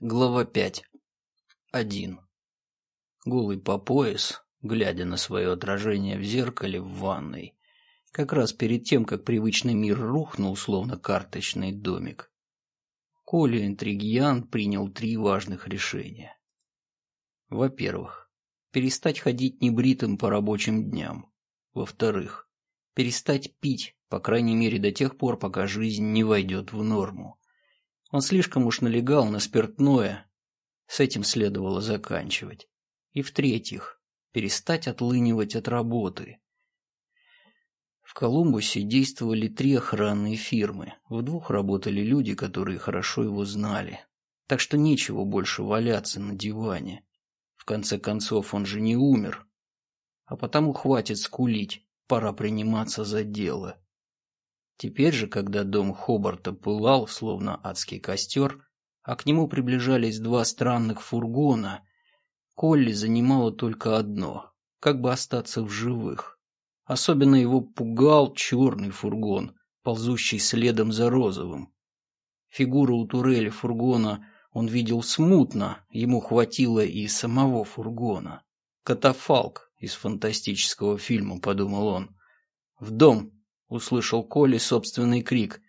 Глава 5. 1. Голый по пояс, глядя на свое отражение в зеркале в ванной, как раз перед тем, как привычный мир рухнул, словно карточный домик, Коля Интригьян принял три важных решения. Во-первых, перестать ходить небритым по рабочим дням. Во-вторых, перестать пить, по крайней мере до тех пор, пока жизнь не войдет в норму. Он слишком уж налегал на спиртное. С этим следовало заканчивать. И в-третьих, перестать отлынивать от работы. В Колумбусе действовали три охранные фирмы. В двух работали люди, которые хорошо его знали. Так что нечего больше валяться на диване. В конце концов, он же не умер. А потому хватит скулить, пора приниматься за дело. Теперь же, когда дом Хобарта пылал, словно адский костер, а к нему приближались два странных фургона, Колли занимало только одно — как бы остаться в живых. Особенно его пугал черный фургон, ползущий следом за розовым. Фигуру у турели фургона он видел смутно, ему хватило и самого фургона. «Катафалк» из фантастического фильма, подумал он. «В дом!» Услышал Коли собственный крик.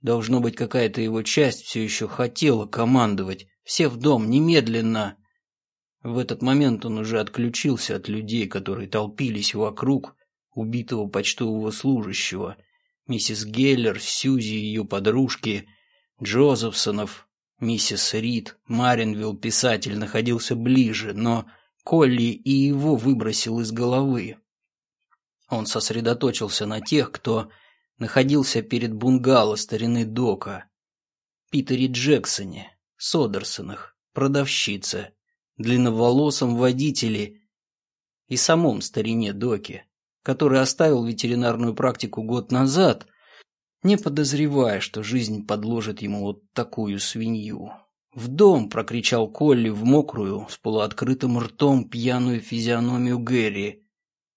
Должно быть, какая-то его часть все еще хотела командовать. «Все в дом, немедленно!» В этот момент он уже отключился от людей, которые толпились вокруг убитого почтового служащего. Миссис Геллер, Сьюзи и ее подружки, Джозефсонов, миссис Рид, Маринвилл, писатель, находился ближе, но Колли и его выбросил из головы. Он сосредоточился на тех, кто находился перед бунгало старины Дока, Питере Джексоне, Содерсонах, продавщице, длинноволосом водителе и самом старине Доке, который оставил ветеринарную практику год назад, не подозревая, что жизнь подложит ему вот такую свинью. «В дом!» — прокричал Колли в мокрую, с полуоткрытым ртом пьяную физиономию Гэри,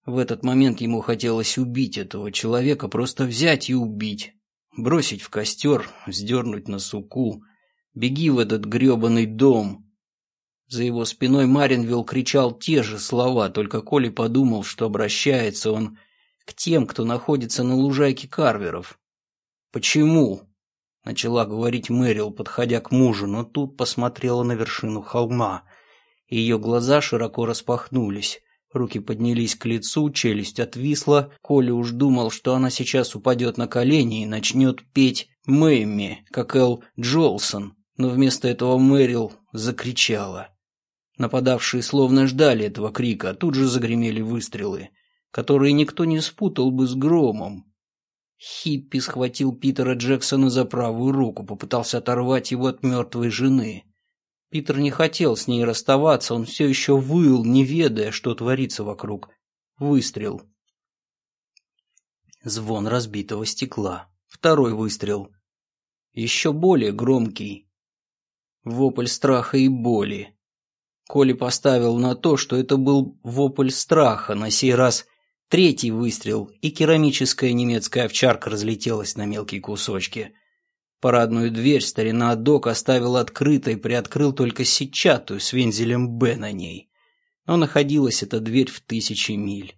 в этот момент ему хотелось убить этого человека, просто взять и убить. Бросить в костер, сдернуть на суку. Беги в этот гребаный дом. За его спиной Маринвилл кричал те же слова, только Коли подумал, что обращается он к тем, кто находится на лужайке Карверов. «Почему?» — начала говорить Мэрил, подходя к мужу, но тут посмотрела на вершину холма. Ее глаза широко распахнулись. Руки поднялись к лицу, челюсть отвисла. Коля уж думал, что она сейчас упадет на колени и начнет петь «Мэмми», как Эл Джолсон. Но вместо этого Мэрил закричала. Нападавшие словно ждали этого крика, а тут же загремели выстрелы, которые никто не спутал бы с громом. Хиппи схватил Питера Джексона за правую руку, попытался оторвать его от мертвой жены. Питер не хотел с ней расставаться, он все еще выл, не ведая, что творится вокруг. Выстрел. Звон разбитого стекла. Второй выстрел. Еще более громкий. Вопль страха и боли. Коли поставил на то, что это был вопль страха, на сей раз третий выстрел, и керамическая немецкая овчарка разлетелась на мелкие кусочки. Парадную дверь старина Док оставил открытой, приоткрыл только сетчатую с вензелем «Б» на ней. Но находилась эта дверь в тысячи миль.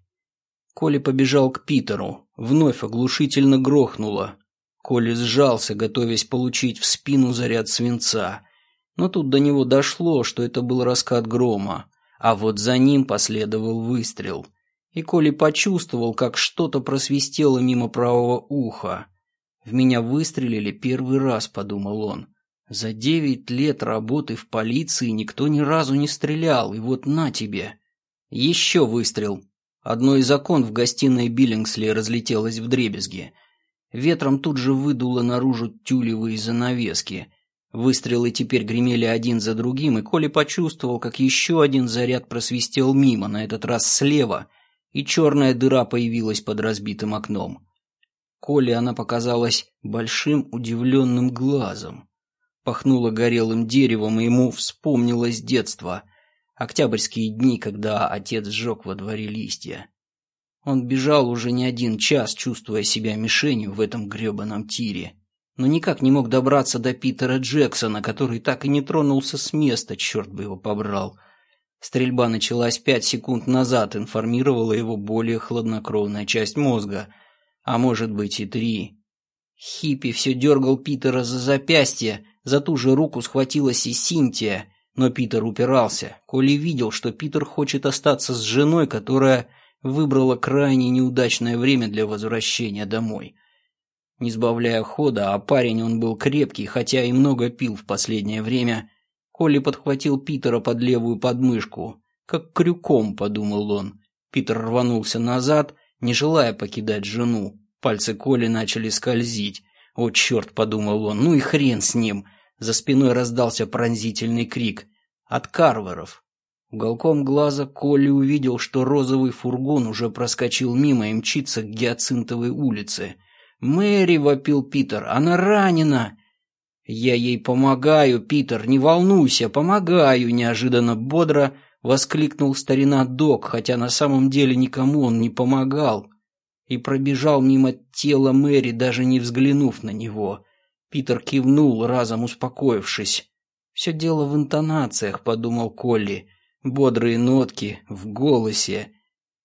Коля побежал к Питеру. Вновь оглушительно грохнуло. Коля сжался, готовясь получить в спину заряд свинца. Но тут до него дошло, что это был раскат грома. А вот за ним последовал выстрел. И Коля почувствовал, как что-то просвистело мимо правого уха. В меня выстрелили первый раз, подумал он. За девять лет работы в полиции никто ни разу не стрелял, и вот на тебе. Еще выстрел. Одно из окон в гостиной Биллингсли разлетелось в дребезги. Ветром тут же выдуло наружу тюлевые занавески. Выстрелы теперь гремели один за другим, и Коля почувствовал, как еще один заряд просвистел мимо, на этот раз слева, и черная дыра появилась под разбитым окном. Коле она показалась большим удивленным глазом. Пахнуло горелым деревом, и ему вспомнилось детство. Октябрьские дни, когда отец сжег во дворе листья. Он бежал уже не один час, чувствуя себя мишенью в этом гребаном тире. но никак не мог добраться до Питера Джексона, который так и не тронулся с места, черт бы его побрал. Стрельба началась пять секунд назад, информировала его более хладнокровная часть мозга, а может быть и три. Хиппи все дергал Питера за запястье, за ту же руку схватилась и Синтия, но Питер упирался. Коли видел, что Питер хочет остаться с женой, которая выбрала крайне неудачное время для возвращения домой. Не сбавляя хода, а парень он был крепкий, хотя и много пил в последнее время, Коли подхватил Питера под левую подмышку. Как крюком, подумал он. Питер рванулся назад, не желая покидать жену. Пальцы Коли начали скользить. «О, черт!» — подумал он. «Ну и хрен с ним!» За спиной раздался пронзительный крик. От Карверов. Уголком глаза Колли увидел, что розовый фургон уже проскочил мимо и мчится к Гиацинтовой улице. «Мэри!» — вопил Питер. «Она ранена!» «Я ей помогаю, Питер, не волнуйся, помогаю!» Неожиданно бодро воскликнул старина Док, хотя на самом деле никому он не помогал. И пробежал мимо тела Мэри, даже не взглянув на него. Питер кивнул, разом успокоившись. «Все дело в интонациях», — подумал Колли. «Бодрые нотки в голосе».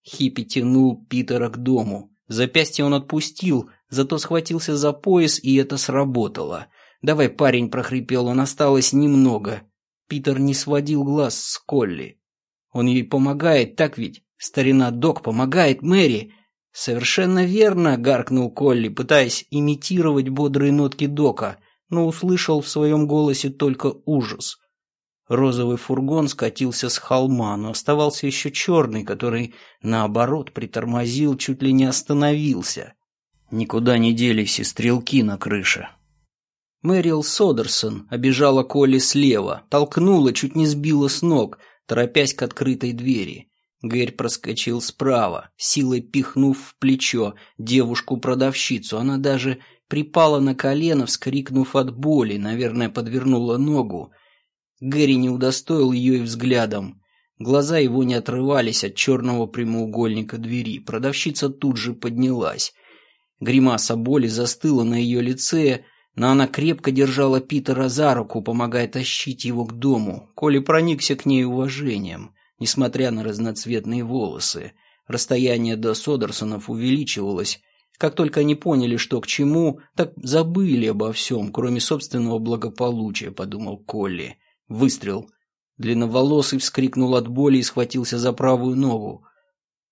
Хиппи тянул Питера к дому. Запястье он отпустил, зато схватился за пояс, и это сработало. «Давай, парень», — прохрипел он, — «осталось немного». Питер не сводил глаз с Колли. «Он ей помогает, так ведь? Старина Док помогает Мэри!» «Совершенно верно!» — гаркнул Колли, пытаясь имитировать бодрые нотки Дока, но услышал в своем голосе только ужас. Розовый фургон скатился с холма, но оставался еще черный, который, наоборот, притормозил, чуть ли не остановился. Никуда не делись и стрелки на крыше. Мэрил Содерсон обижала Колли слева, толкнула, чуть не сбила с ног, торопясь к открытой двери. Гэрь проскочил справа, силой пихнув в плечо девушку-продавщицу. Она даже припала на колено, вскрикнув от боли, наверное, подвернула ногу. Гэри не удостоил ее и взглядом. Глаза его не отрывались от черного прямоугольника двери. Продавщица тут же поднялась. Гримаса боли застыла на ее лице, но она крепко держала Питера за руку, помогая тащить его к дому. Коли проникся к ней уважением несмотря на разноцветные волосы. Расстояние до Содерсонов увеличивалось. Как только они поняли, что к чему, так забыли обо всем, кроме собственного благополучия, подумал Колли. Выстрел. Длинноволосый вскрикнул от боли и схватился за правую ногу.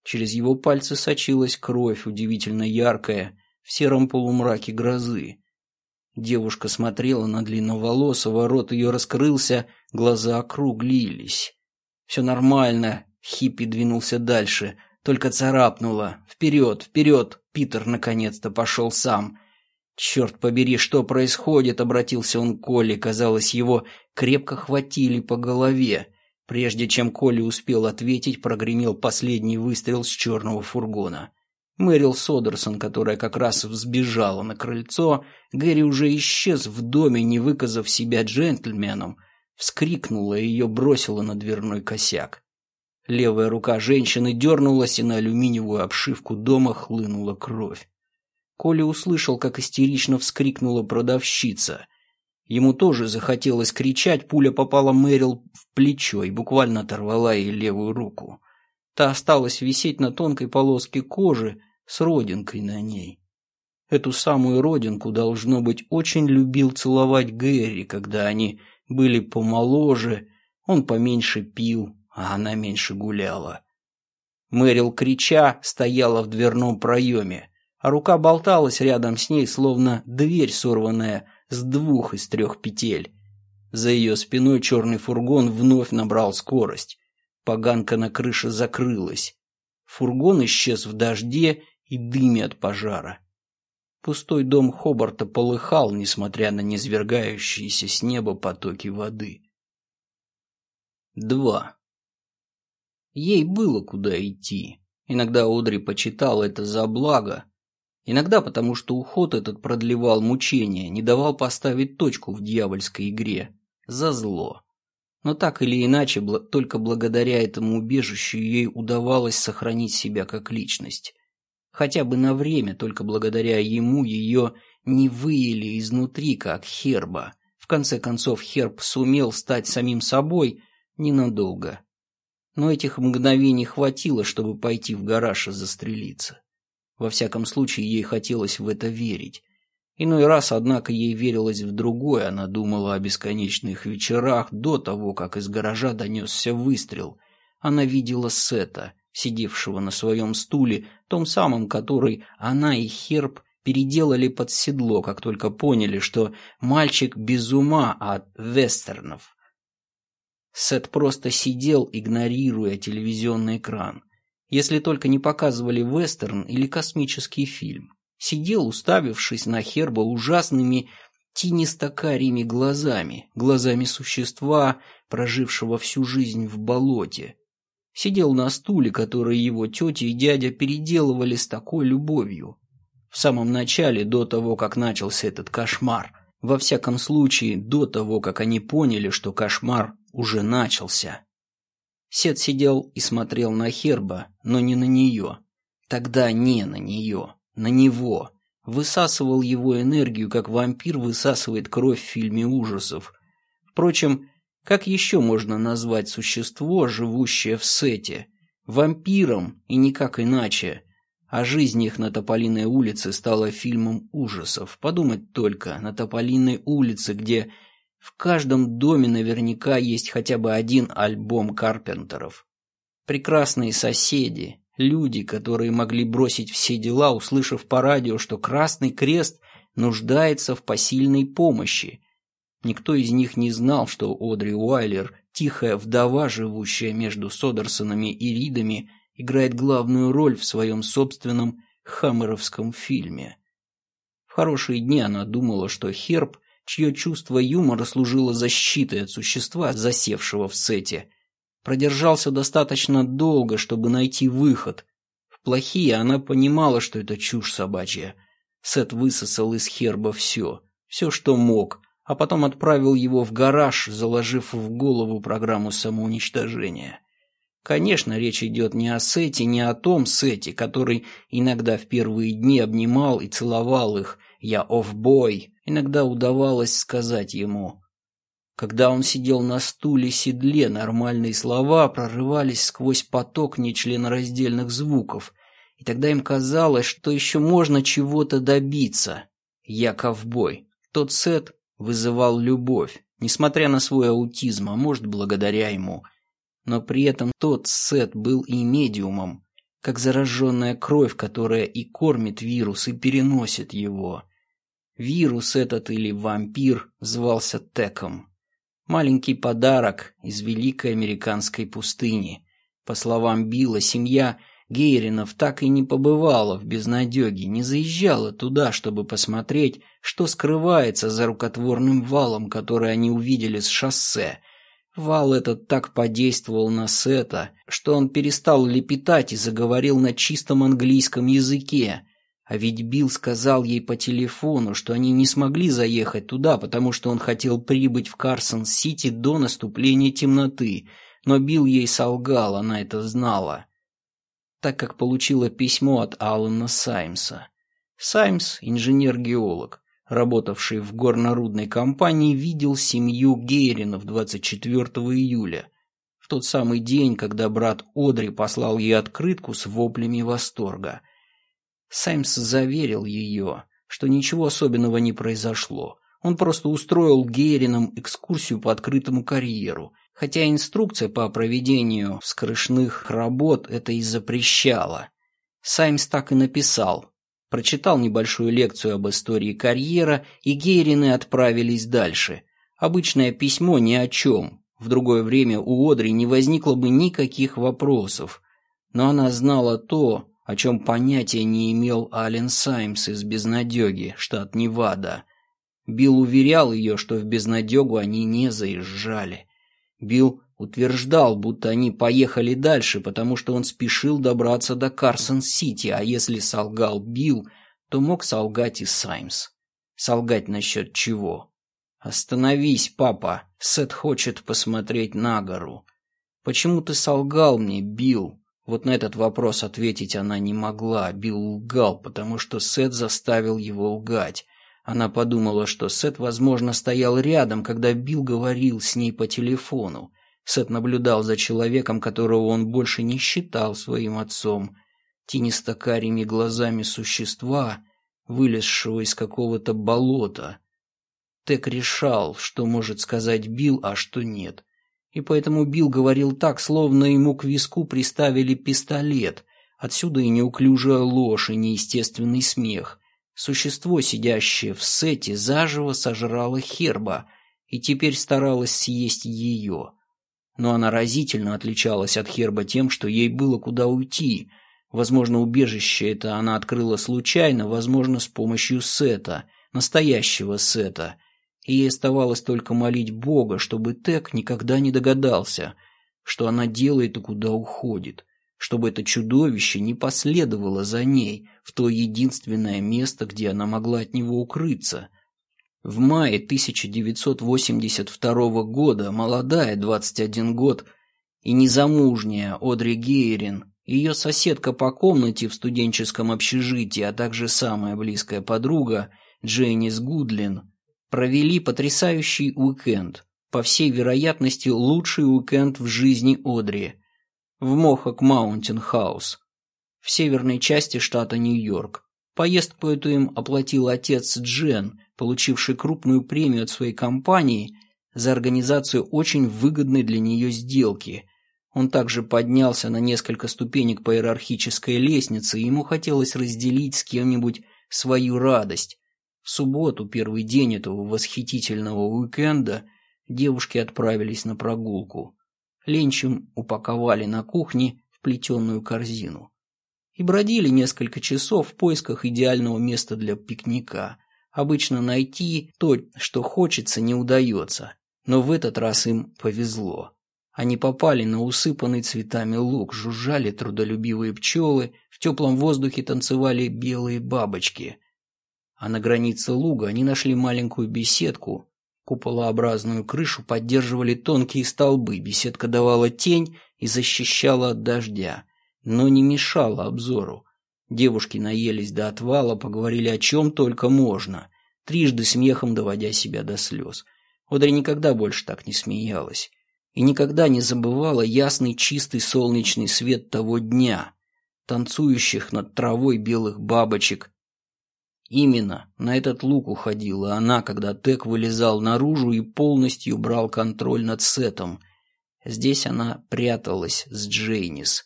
Через его пальцы сочилась кровь, удивительно яркая, в сером полумраке грозы. Девушка смотрела на длинноволосого, рот ее раскрылся, глаза округлились. «Все нормально», — Хиппи двинулся дальше. Только царапнуло. «Вперед, вперед!» Питер наконец-то пошел сам. «Черт побери, что происходит?» — обратился он к Коле. Казалось, его крепко хватили по голове. Прежде чем Коли успел ответить, прогремел последний выстрел с черного фургона. Мэрил Содерсон, которая как раз взбежала на крыльцо, Гэри уже исчез в доме, не выказав себя джентльменом, Вскрикнула и ее бросила на дверной косяк. Левая рука женщины дернулась, и на алюминиевую обшивку дома хлынула кровь. Коля услышал, как истерично вскрикнула продавщица. Ему тоже захотелось кричать, пуля попала Мэрил в плечо и буквально оторвала ей левую руку. Та осталась висеть на тонкой полоске кожи с родинкой на ней. Эту самую родинку, должно быть, очень любил целовать Гэри, когда они были помоложе, он поменьше пил, а она меньше гуляла. Мэрил, крича, стояла в дверном проеме, а рука болталась рядом с ней, словно дверь, сорванная с двух из трех петель. За ее спиной черный фургон вновь набрал скорость. Поганка на крыше закрылась. Фургон исчез в дожде и дыме от пожара. Пустой дом Хобарта полыхал, несмотря на низвергающиеся с неба потоки воды. Два. Ей было куда идти. Иногда Одри почитал это за благо, иногда потому, что уход этот продлевал мучения, не давал поставить точку в дьявольской игре, за зло. Но так или иначе, только благодаря этому убежищу ей удавалось сохранить себя как личность. Хотя бы на время, только благодаря ему ее не выели изнутри, как Херба. В конце концов, Херб сумел стать самим собой ненадолго. Но этих мгновений хватило, чтобы пойти в гараж и застрелиться. Во всяком случае, ей хотелось в это верить. Иной раз, однако, ей верилось в другое, она думала о бесконечных вечерах до того, как из гаража донесся выстрел. Она видела Сета, сидевшего на своем стуле, том самом, который она и Херб переделали под седло, как только поняли, что мальчик без ума от вестернов. Сет просто сидел, игнорируя телевизионный экран. Если только не показывали вестерн или космический фильм сидел, уставившись на Херба ужасными тинистокарими глазами, глазами существа, прожившего всю жизнь в болоте. Сидел на стуле, который его тетя и дядя переделывали с такой любовью. В самом начале, до того, как начался этот кошмар. Во всяком случае, до того, как они поняли, что кошмар уже начался. Сет сидел и смотрел на Херба, но не на нее. Тогда не на нее на него, высасывал его энергию, как вампир высасывает кровь в фильме ужасов. Впрочем, как еще можно назвать существо, живущее в сете? Вампиром и никак иначе. А жизнь их на Тополиной улице стала фильмом ужасов. Подумать только, на Тополиной улице, где в каждом доме наверняка есть хотя бы один альбом Карпентеров. Прекрасные соседи, Люди, которые могли бросить все дела, услышав по радио, что Красный Крест нуждается в посильной помощи. Никто из них не знал, что Одри Уайлер, тихая вдова, живущая между Содерсонами и Ридами, играет главную роль в своем собственном хаммеровском фильме. В хорошие дни она думала, что Херб, чье чувство юмора служило защитой от существа, засевшего в сете, продержался достаточно долго, чтобы найти выход. В плохие она понимала, что это чушь собачья. Сет высосал из Херба все, все, что мог, а потом отправил его в гараж, заложив в голову программу самоуничтожения. Конечно, речь идет не о Сете, не о том Сете, который иногда в первые дни обнимал и целовал их «Я офбой». Иногда удавалось сказать ему когда он сидел на стуле-седле, нормальные слова прорывались сквозь поток нечленораздельных звуков, и тогда им казалось, что еще можно чего-то добиться. Я ковбой. Тот сет вызывал любовь, несмотря на свой аутизм, а может, благодаря ему. Но при этом тот сет был и медиумом, как зараженная кровь, которая и кормит вирус, и переносит его. Вирус этот или вампир звался Теком. Маленький подарок из великой американской пустыни. По словам Билла, семья Гейринов так и не побывала в безнадеге, не заезжала туда, чтобы посмотреть, что скрывается за рукотворным валом, который они увидели с шоссе. Вал этот так подействовал на Сета, что он перестал лепетать и заговорил на чистом английском языке, а ведь Билл сказал ей по телефону, что они не смогли заехать туда, потому что он хотел прибыть в Карсон-Сити до наступления темноты, но Билл ей солгал, она это знала, так как получила письмо от Алана Саймса. Саймс, инженер-геолог, работавший в горнорудной компании, видел семью Гейринов 24 июля, в тот самый день, когда брат Одри послал ей открытку с воплями восторга – Саймс заверил ее, что ничего особенного не произошло. Он просто устроил Геринам экскурсию по открытому карьеру, хотя инструкция по проведению скрышных работ это и запрещала. Саймс так и написал. Прочитал небольшую лекцию об истории карьера, и Герины отправились дальше. Обычное письмо ни о чем. В другое время у Одри не возникло бы никаких вопросов. Но она знала то, о чем понятия не имел Ален Саймс из Безнадеги, штат Невада. Билл уверял ее, что в Безнадегу они не заезжали. Билл утверждал, будто они поехали дальше, потому что он спешил добраться до Карсон-Сити, а если солгал Билл, то мог солгать и Саймс. Солгать насчет чего? «Остановись, папа, Сет хочет посмотреть на гору». «Почему ты солгал мне, Билл?» Вот на этот вопрос ответить она не могла. Билл лгал, потому что Сет заставил его лгать. Она подумала, что Сет, возможно, стоял рядом, когда Билл говорил с ней по телефону. Сет наблюдал за человеком, которого он больше не считал своим отцом. Тенисто-карими глазами существа, вылезшего из какого-то болота. Тек решал, что может сказать Билл, а что нет. И поэтому Билл говорил так, словно ему к виску приставили пистолет. Отсюда и неуклюжая ложь, и неестественный смех. Существо, сидящее в сете, заживо сожрало Херба и теперь старалось съесть ее. Но она разительно отличалась от Херба тем, что ей было куда уйти. Возможно, убежище это она открыла случайно, возможно, с помощью Сета, настоящего Сета — и ей оставалось только молить Бога, чтобы Тек никогда не догадался, что она делает и куда уходит, чтобы это чудовище не последовало за ней в то единственное место, где она могла от него укрыться. В мае 1982 года молодая, 21 год, и незамужняя Одри Гейрин, ее соседка по комнате в студенческом общежитии, а также самая близкая подруга Дженнис Гудлин, провели потрясающий уикенд, по всей вероятности лучший уикенд в жизни Одри, в Мохак Маунтин Хаус, в северной части штата Нью-Йорк. Поездку им оплатил отец Джен, получивший крупную премию от своей компании за организацию очень выгодной для нее сделки. Он также поднялся на несколько ступенек по иерархической лестнице, и ему хотелось разделить с кем-нибудь свою радость, в субботу, первый день этого восхитительного уикенда, девушки отправились на прогулку. Ленчим упаковали на кухне в плетеную корзину. И бродили несколько часов в поисках идеального места для пикника. Обычно найти то, что хочется, не удается. Но в этот раз им повезло. Они попали на усыпанный цветами луг, жужжали трудолюбивые пчелы, в теплом воздухе танцевали белые бабочки – а на границе луга они нашли маленькую беседку. Куполообразную крышу поддерживали тонкие столбы, беседка давала тень и защищала от дождя, но не мешала обзору. Девушки наелись до отвала, поговорили о чем только можно, трижды смехом доводя себя до слез. Одри никогда больше так не смеялась и никогда не забывала ясный чистый солнечный свет того дня, танцующих над травой белых бабочек, Именно на этот лук уходила она, когда Тек вылезал наружу и полностью брал контроль над Сетом. Здесь она пряталась с Джейнис.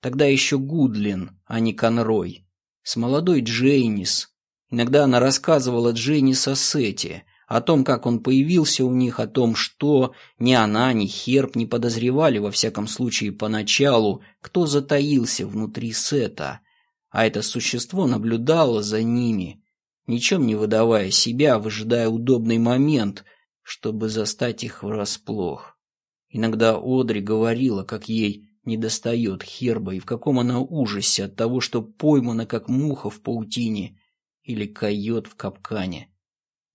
Тогда еще Гудлин, а не Конрой. С молодой Джейнис. Иногда она рассказывала Джейнис о Сете, о том, как он появился у них, о том, что ни она, ни Херб не подозревали, во всяком случае поначалу, кто затаился внутри Сета – а это существо наблюдало за ними, ничем не выдавая себя, выжидая удобный момент, чтобы застать их врасплох. Иногда Одри говорила, как ей недостает Херба и в каком она ужасе от того, что поймана как муха в паутине или койот в капкане.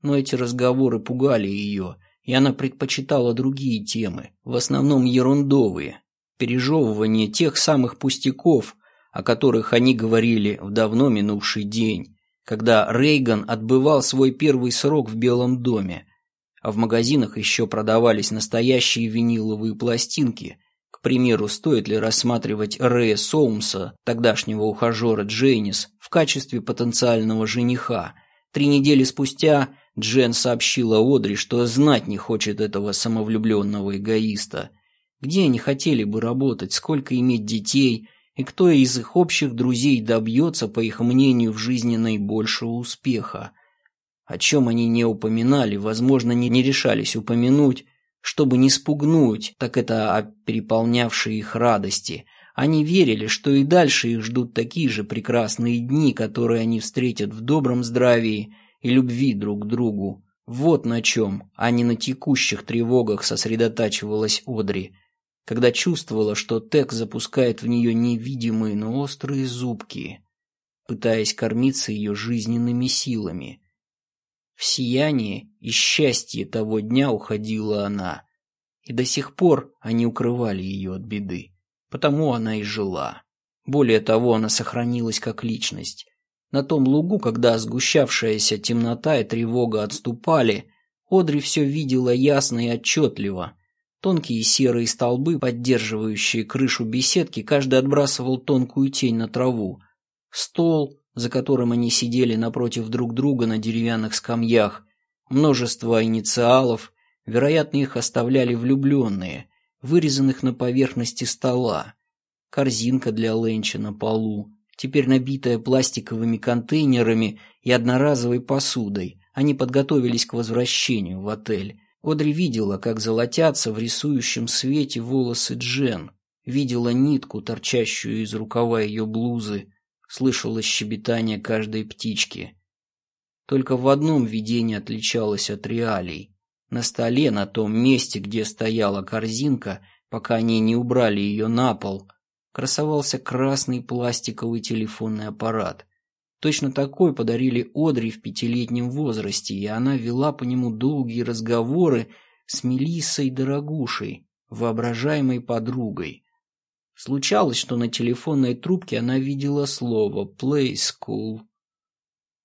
Но эти разговоры пугали ее, и она предпочитала другие темы, в основном ерундовые, пережевывание тех самых пустяков, о которых они говорили в давно минувший день, когда Рейган отбывал свой первый срок в Белом доме, а в магазинах еще продавались настоящие виниловые пластинки. К примеру, стоит ли рассматривать Рэя Соумса, тогдашнего ухажера Джейнис, в качестве потенциального жениха. Три недели спустя Джен сообщила Одри, что знать не хочет этого самовлюбленного эгоиста. Где они хотели бы работать, сколько иметь детей – и кто из их общих друзей добьется, по их мнению, в жизни наибольшего успеха. О чем они не упоминали, возможно, не, решались упомянуть, чтобы не спугнуть, так это о переполнявшей их радости. Они верили, что и дальше их ждут такие же прекрасные дни, которые они встретят в добром здравии и любви друг к другу. Вот на чем, а не на текущих тревогах сосредотачивалась Одри – когда чувствовала, что Тек запускает в нее невидимые, но острые зубки, пытаясь кормиться ее жизненными силами. В сияние и счастье того дня уходила она, и до сих пор они укрывали ее от беды, потому она и жила. Более того, она сохранилась как личность. На том лугу, когда сгущавшаяся темнота и тревога отступали, Одри все видела ясно и отчетливо. Тонкие серые столбы, поддерживающие крышу беседки, каждый отбрасывал тонкую тень на траву. Стол, за которым они сидели напротив друг друга на деревянных скамьях, множество инициалов, вероятно, их оставляли влюбленные, вырезанных на поверхности стола, корзинка для ленча на полу, теперь набитая пластиковыми контейнерами и одноразовой посудой. Они подготовились к возвращению в отель. Одри видела, как золотятся в рисующем свете волосы Джен, видела нитку, торчащую из рукава ее блузы, слышала щебетание каждой птички. Только в одном видение отличалось от реалий. На столе, на том месте, где стояла корзинка, пока они не убрали ее на пол, красовался красный пластиковый телефонный аппарат. Точно такой подарили Одри в пятилетнем возрасте, и она вела по нему долгие разговоры с Мелиссой Дорогушей, воображаемой подругой. Случалось, что на телефонной трубке она видела слово «play school».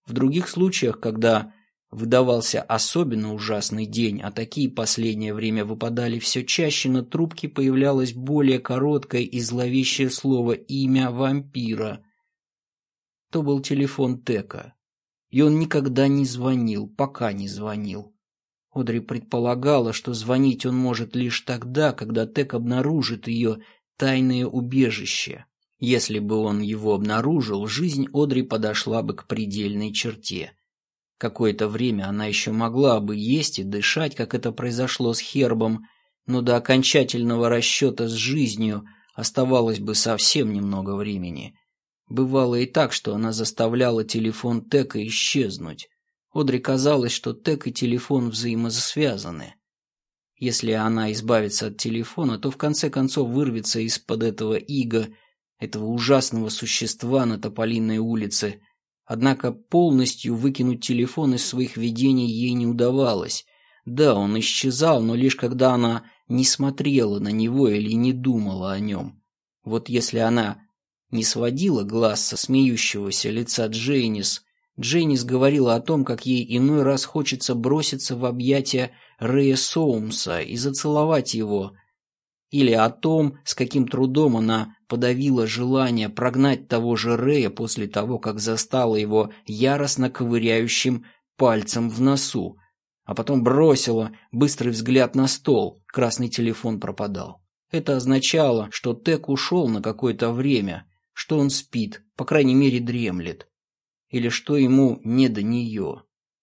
В других случаях, когда выдавался особенно ужасный день, а такие последнее время выпадали все чаще, на трубке появлялось более короткое и зловещее слово «имя вампира». То был телефон Тека, и он никогда не звонил, пока не звонил. Одри предполагала, что звонить он может лишь тогда, когда Тек обнаружит ее тайное убежище. Если бы он его обнаружил, жизнь Одри подошла бы к предельной черте. Какое-то время она еще могла бы есть и дышать, как это произошло с Хербом, но до окончательного расчета с жизнью оставалось бы совсем немного времени. Бывало и так, что она заставляла телефон Тека исчезнуть. Одри казалось, что Тек и телефон взаимосвязаны. Если она избавится от телефона, то в конце концов вырвется из-под этого ига, этого ужасного существа на Тополиной улице. Однако полностью выкинуть телефон из своих видений ей не удавалось. Да, он исчезал, но лишь когда она не смотрела на него или не думала о нем. Вот если она не сводила глаз со смеющегося лица Джейнис, Джейнис говорила о том, как ей иной раз хочется броситься в объятия Рэя Соумса и зацеловать его, или о том, с каким трудом она подавила желание прогнать того же Рэя после того, как застала его яростно ковыряющим пальцем в носу, а потом бросила быстрый взгляд на стол, красный телефон пропадал. Это означало, что Тек ушел на какое-то время, что он спит, по крайней мере дремлет, или что ему не до нее.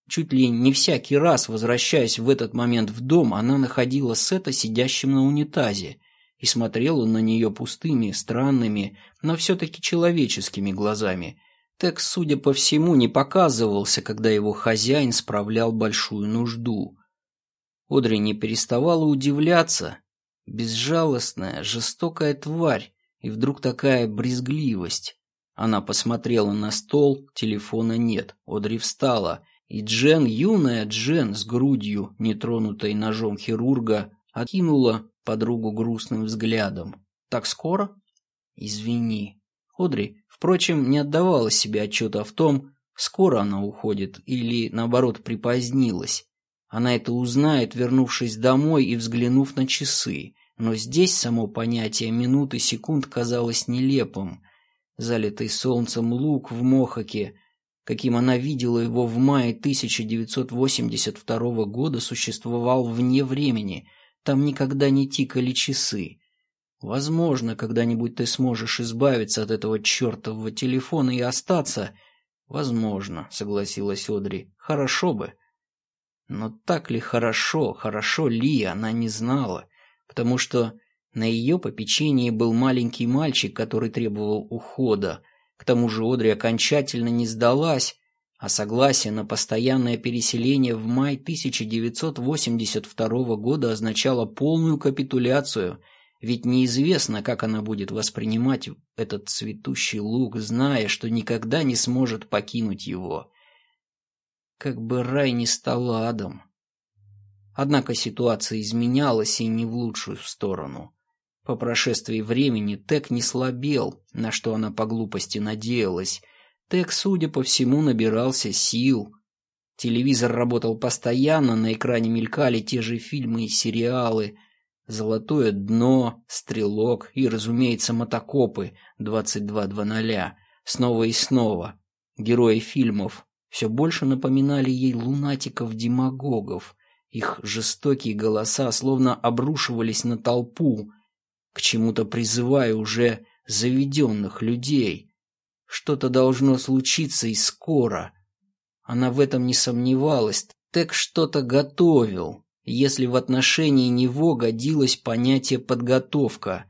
Чуть ли не всякий раз, возвращаясь в этот момент в дом, она находила Сета сидящим на унитазе и смотрела на нее пустыми, странными, но все-таки человеческими глазами. Текс, судя по всему, не показывался, когда его хозяин справлял большую нужду. Одри не переставала удивляться. Безжалостная, жестокая тварь, и вдруг такая брезгливость. Она посмотрела на стол, телефона нет. Одри встала и Джен, юная Джен с грудью, нетронутой ножом хирурга, откинула подругу грустным взглядом. «Так скоро?» «Извини». Одри, впрочем, не отдавала себе отчета в том, скоро она уходит или, наоборот, припозднилась. Она это узнает, вернувшись домой и взглянув на часы. Но здесь само понятие минут и секунд казалось нелепым. Залитый солнцем луг в Мохаке каким она видела его в мае 1982 года, существовал вне времени. Там никогда не тикали часы. Возможно, когда-нибудь ты сможешь избавиться от этого чертового телефона и остаться. Возможно, согласилась Одри. Хорошо бы. Но так ли хорошо, хорошо ли, она не знала, потому что на ее попечении был маленький мальчик, который требовал ухода, к тому же Одри окончательно не сдалась, а согласие на постоянное переселение в май 1982 года означало полную капитуляцию, ведь неизвестно, как она будет воспринимать этот цветущий луг, зная, что никогда не сможет покинуть его. Как бы рай не стал адом. Однако ситуация изменялась и не в лучшую сторону. По прошествии времени Тек не слабел, на что она по глупости надеялась. Тек, судя по всему, набирался сил. Телевизор работал постоянно, на экране мелькали те же фильмы и сериалы. «Золотое дно», «Стрелок» и, разумеется, «Мотокопы» 22.00. Снова и снова. Герои фильмов все больше напоминали ей лунатиков-демагогов. Их жестокие голоса словно обрушивались на толпу, к чему-то призывая уже заведенных людей. Что-то должно случиться и скоро. Она в этом не сомневалась. Тек что-то готовил, если в отношении него годилось понятие «подготовка».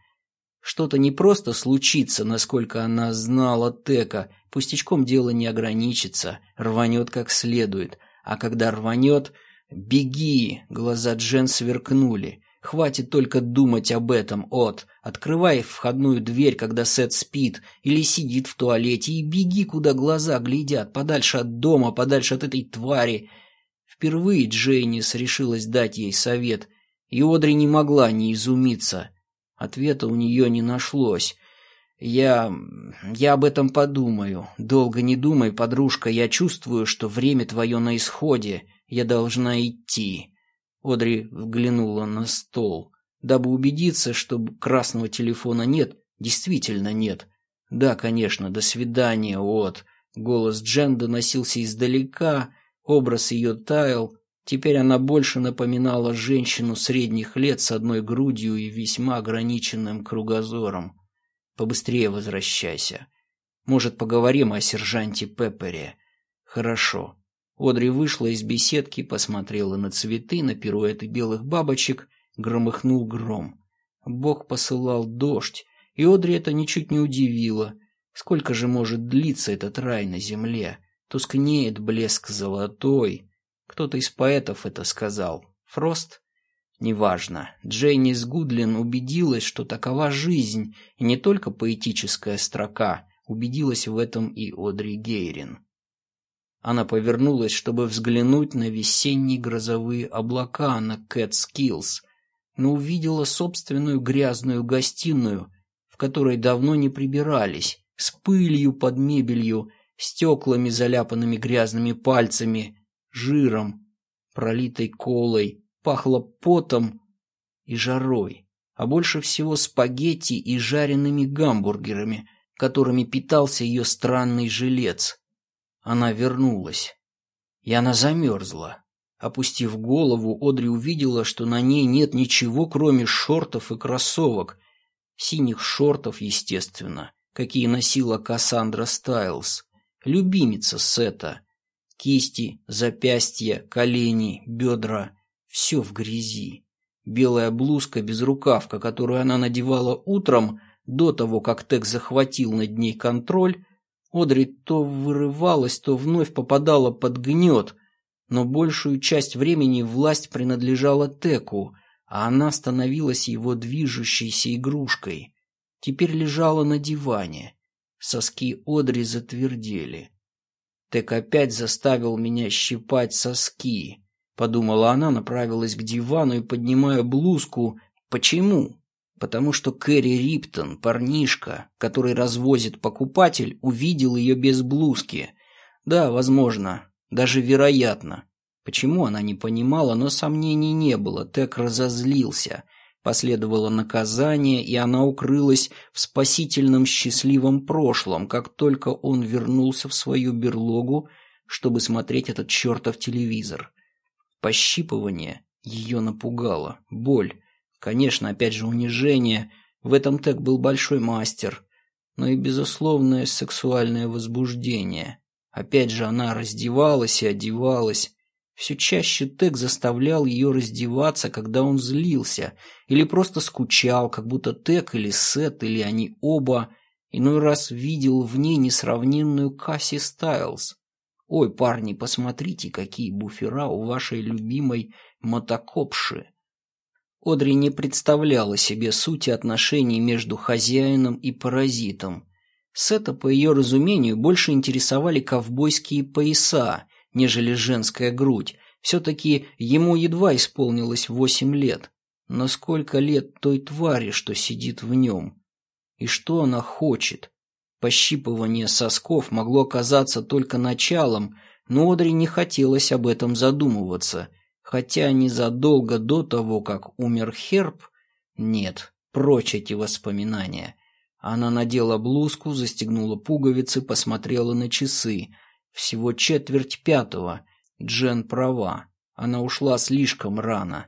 Что-то не просто случится, насколько она знала Тека, пустячком дело не ограничится, рванет как следует, а когда рванет, беги, глаза Джен сверкнули. Хватит только думать об этом, От. Открывай входную дверь, когда Сет спит или сидит в туалете, и беги, куда глаза глядят, подальше от дома, подальше от этой твари. Впервые Джейнис решилась дать ей совет, и Одри не могла не изумиться. Ответа у нее не нашлось. «Я... я об этом подумаю. Долго не думай, подружка, я чувствую, что время твое на исходе. Я должна идти». Одри взглянула на стол. Дабы убедиться, что красного телефона нет, действительно нет. Да, конечно, до свидания, От. Голос Джен доносился издалека, образ ее таял. Теперь она больше напоминала женщину средних лет с одной грудью и весьма ограниченным кругозором. Побыстрее возвращайся. Может, поговорим о сержанте Пеппере? Хорошо. Одри вышла из беседки, посмотрела на цветы, на пируэты белых бабочек, громыхнул гром. Бог посылал дождь, и Одри это ничуть не удивило. Сколько же может длиться этот рай на земле? Тускнеет блеск золотой. Кто-то из поэтов это сказал. Фрост? Неважно. Джейнис Гудлин убедилась, что такова жизнь, и не только поэтическая строка. Убедилась в этом и Одри Гейрин. Она повернулась, чтобы взглянуть на весенние грозовые облака на Кэтскиллс, но увидела собственную грязную гостиную, в которой давно не прибирались, с пылью под мебелью, стеклами, заляпанными грязными пальцами, жиром, пролитой колой, пахло потом и жарой, а больше всего спагетти и жареными гамбургерами, которыми питался ее странный жилец. Она вернулась. И она замерзла. Опустив голову, Одри увидела, что на ней нет ничего, кроме шортов и кроссовок. Синих шортов, естественно, какие носила Кассандра Стайлз, любимица Сета. Кисти, запястья, колени, бедра — все в грязи. Белая блузка без рукавка, которую она надевала утром, до того, как Тек захватил над ней контроль, Одри то вырывалась, то вновь попадала под гнет, но большую часть времени власть принадлежала Теку, а она становилась его движущейся игрушкой. Теперь лежала на диване. Соски Одри затвердели. Тек опять заставил меня щипать соски. Подумала она, направилась к дивану и, поднимая блузку, «Почему?» Потому что Кэрри Риптон, парнишка, который развозит покупатель, увидел ее без блузки. Да, возможно, даже вероятно. Почему она не понимала, но сомнений не было. Тек разозлился. Последовало наказание, и она укрылась в спасительном счастливом прошлом, как только он вернулся в свою берлогу, чтобы смотреть этот чертов телевизор. Пощипывание ее напугало, боль. Конечно, опять же, унижение. В этом Тек был большой мастер. Но и безусловное сексуальное возбуждение. Опять же, она раздевалась и одевалась. Все чаще Тек заставлял ее раздеваться, когда он злился, или просто скучал, как будто Тек или Сет, или они оба, иной раз видел в ней несравненную Касси Стайлз. «Ой, парни, посмотрите, какие буфера у вашей любимой мотокопши!» Одри не представляла себе сути отношений между хозяином и паразитом. Сета, по ее разумению, больше интересовали ковбойские пояса, нежели женская грудь. Все-таки ему едва исполнилось восемь лет. Но сколько лет той твари, что сидит в нем? И что она хочет? Пощипывание сосков могло оказаться только началом, но Одри не хотелось об этом задумываться, хотя незадолго до того, как умер Херб, нет, прочь эти воспоминания. Она надела блузку, застегнула пуговицы, посмотрела на часы. Всего четверть пятого. Джен права. Она ушла слишком рано.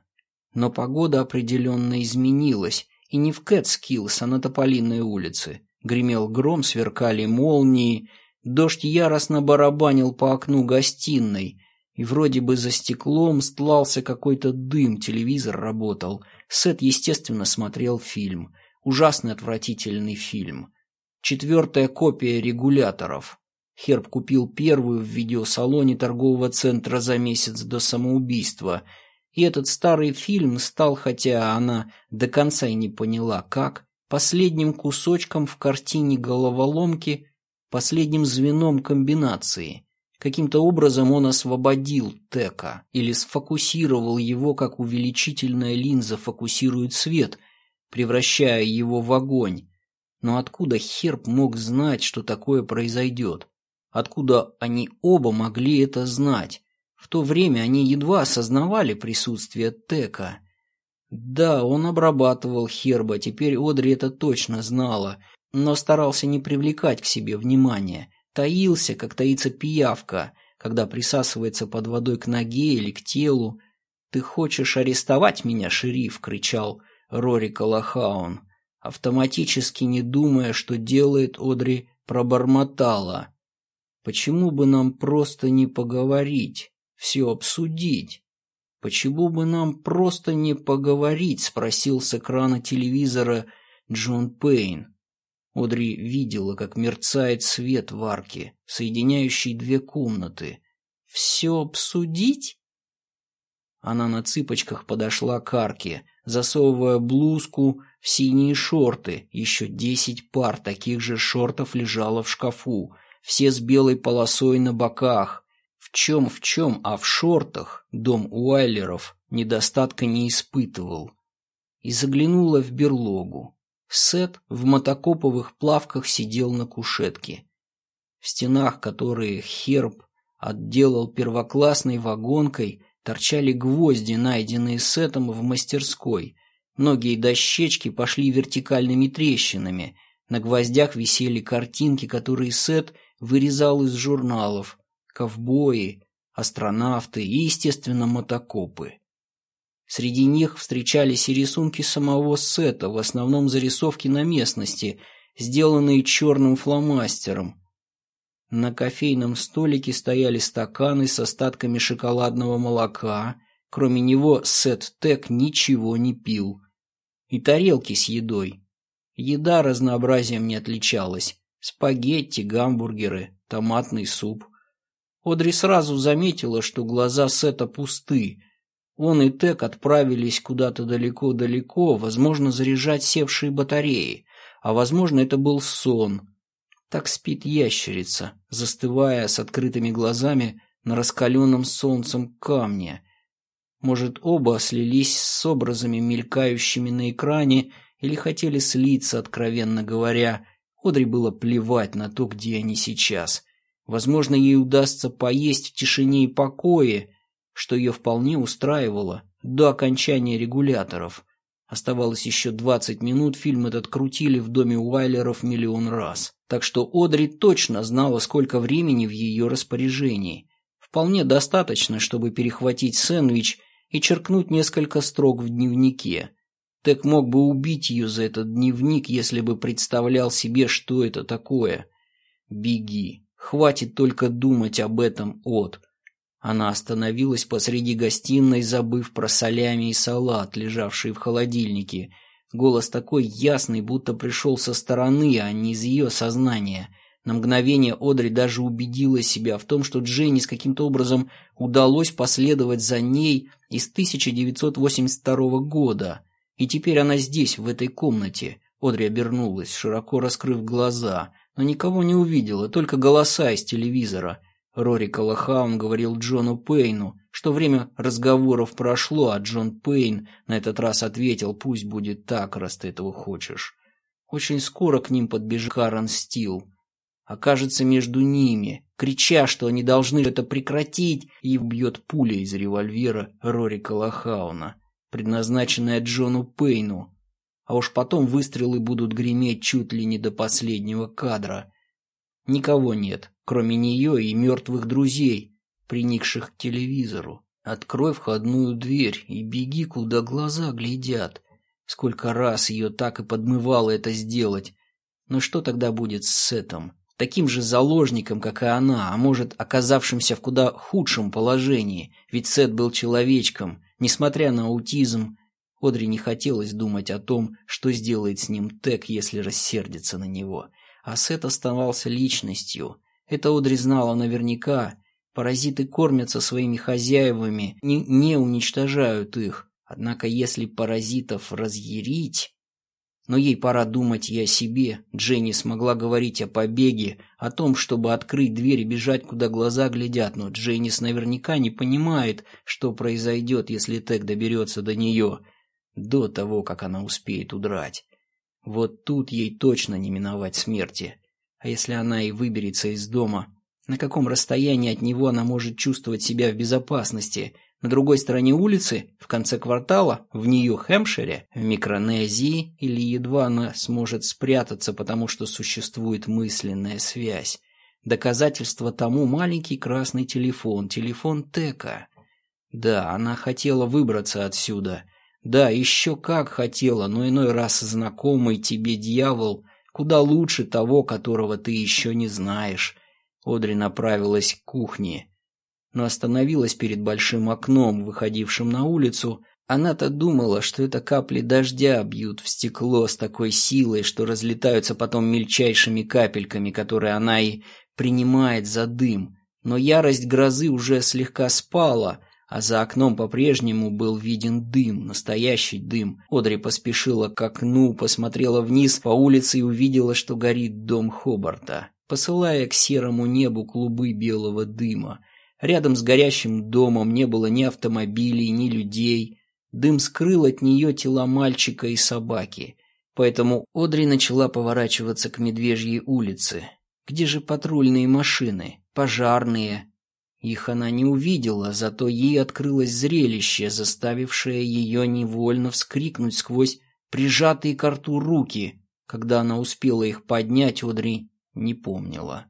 Но погода определенно изменилась, и не в Кэтскиллс, а на Тополиной улице. Гремел гром, сверкали молнии, дождь яростно барабанил по окну гостиной, и вроде бы за стеклом стлался какой-то дым, телевизор работал. Сет, естественно, смотрел фильм. Ужасный отвратительный фильм. Четвертая копия регуляторов. Херб купил первую в видеосалоне торгового центра за месяц до самоубийства. И этот старый фильм стал, хотя она до конца и не поняла как, последним кусочком в картине головоломки, последним звеном комбинации. Каким-то образом он освободил Тека или сфокусировал его, как увеличительная линза фокусирует свет, превращая его в огонь. Но откуда Херб мог знать, что такое произойдет? Откуда они оба могли это знать? В то время они едва осознавали присутствие Тека. Да, он обрабатывал Херба, теперь Одри это точно знала, но старался не привлекать к себе внимания. Таился, как таится пиявка, когда присасывается под водой к ноге или к телу. «Ты хочешь арестовать меня, шериф?» — кричал Рори Калахаун. Автоматически не думая, что делает, Одри пробормотала. «Почему бы нам просто не поговорить, все обсудить?» «Почему бы нам просто не поговорить?» — спросил с экрана телевизора Джон Пейн. Одри видела, как мерцает свет в арке, соединяющей две комнаты. «Все обсудить?» Она на цыпочках подошла к арке, засовывая блузку в синие шорты. Еще десять пар таких же шортов лежало в шкафу, все с белой полосой на боках. В чем в чем, а в шортах дом Уайлеров недостатка не испытывал. И заглянула в берлогу. Сет в мотокоповых плавках сидел на кушетке. В стенах, которые Херб отделал первоклассной вагонкой, торчали гвозди, найденные Сетом в мастерской. Многие дощечки пошли вертикальными трещинами. На гвоздях висели картинки, которые Сет вырезал из журналов ковбои, астронавты и, естественно, мотокопы. Среди них встречались и рисунки самого Сета, в основном зарисовки на местности, сделанные черным фломастером. На кофейном столике стояли стаканы с остатками шоколадного молока. Кроме него Сет Тек ничего не пил. И тарелки с едой. Еда разнообразием не отличалась. Спагетти, гамбургеры, томатный суп. Одри сразу заметила, что глаза Сета пусты. Он и Тек отправились куда-то далеко-далеко, возможно, заряжать севшие батареи, а возможно, это был сон. Так спит ящерица, застывая с открытыми глазами на раскаленном солнцем камне. Может, оба слились с образами, мелькающими на экране, или хотели слиться, откровенно говоря. Одри было плевать на то, где они сейчас. Возможно, ей удастся поесть в тишине и покое, что ее вполне устраивало до окончания регуляторов. Оставалось еще двадцать минут, фильм этот крутили в доме Уайлеров миллион раз. Так что Одри точно знала, сколько времени в ее распоряжении. Вполне достаточно, чтобы перехватить сэндвич и черкнуть несколько строк в дневнике. Тек мог бы убить ее за этот дневник, если бы представлял себе, что это такое. «Беги», Хватит только думать об этом, от. Она остановилась посреди гостиной, забыв про солями и салат, лежавшие в холодильнике. Голос такой ясный, будто пришел со стороны, а не из ее сознания. На мгновение Одри даже убедила себя в том, что Дженни с каким-то образом удалось последовать за ней из 1982 года. И теперь она здесь, в этой комнате. Одри обернулась, широко раскрыв глаза – но никого не увидела, только голоса из телевизора. Рори Калахаун говорил Джону Пейну, что время разговоров прошло, а Джон Пейн на этот раз ответил, пусть будет так, раз ты этого хочешь. Очень скоро к ним подбежит Карен Стил. окажется между ними, крича, что они должны это прекратить, и вбьет пуля из револьвера Рорика Лохауна, предназначенная Джону Пейну. А уж потом выстрелы будут греметь чуть ли не до последнего кадра. Никого нет, кроме нее и мертвых друзей, приникших к телевизору. Открой входную дверь и беги, куда глаза глядят. Сколько раз ее так и подмывало это сделать. Но что тогда будет с Сетом? Таким же заложником, как и она, а может, оказавшимся в куда худшем положении, ведь Сет был человечком, несмотря на аутизм. Одри не хотелось думать о том, что сделает с ним Тек, если рассердится на него. А Сет оставался личностью. Это Одри знала наверняка. Паразиты кормятся своими хозяевами, не, не уничтожают их. Однако если паразитов разъярить... Но ей пора думать и о себе. Дженни смогла говорить о побеге, о том, чтобы открыть дверь и бежать, куда глаза глядят, но Дженнис наверняка не понимает, что произойдет, если Тек доберется до нее, до того, как она успеет удрать. Вот тут ей точно не миновать смерти. А если она и выберется из дома, на каком расстоянии от него она может чувствовать себя в безопасности – на другой стороне улицы, в конце квартала, в Нью-Хэмпшире, в Микронезии, или едва она сможет спрятаться, потому что существует мысленная связь. Доказательство тому маленький красный телефон, телефон Тека. Да, она хотела выбраться отсюда. Да, еще как хотела, но иной раз знакомый тебе дьявол куда лучше того, которого ты еще не знаешь. Одри направилась к кухне но остановилась перед большим окном, выходившим на улицу. Она-то думала, что это капли дождя бьют в стекло с такой силой, что разлетаются потом мельчайшими капельками, которые она и принимает за дым. Но ярость грозы уже слегка спала, а за окном по-прежнему был виден дым, настоящий дым. Одри поспешила к окну, посмотрела вниз по улице и увидела, что горит дом Хобарта, посылая к серому небу клубы белого дыма. Рядом с горящим домом не было ни автомобилей, ни людей. Дым скрыл от нее тела мальчика и собаки. Поэтому Одри начала поворачиваться к Медвежьей улице. Где же патрульные машины? Пожарные? Их она не увидела, зато ей открылось зрелище, заставившее ее невольно вскрикнуть сквозь прижатые к рту руки. Когда она успела их поднять, Одри не помнила.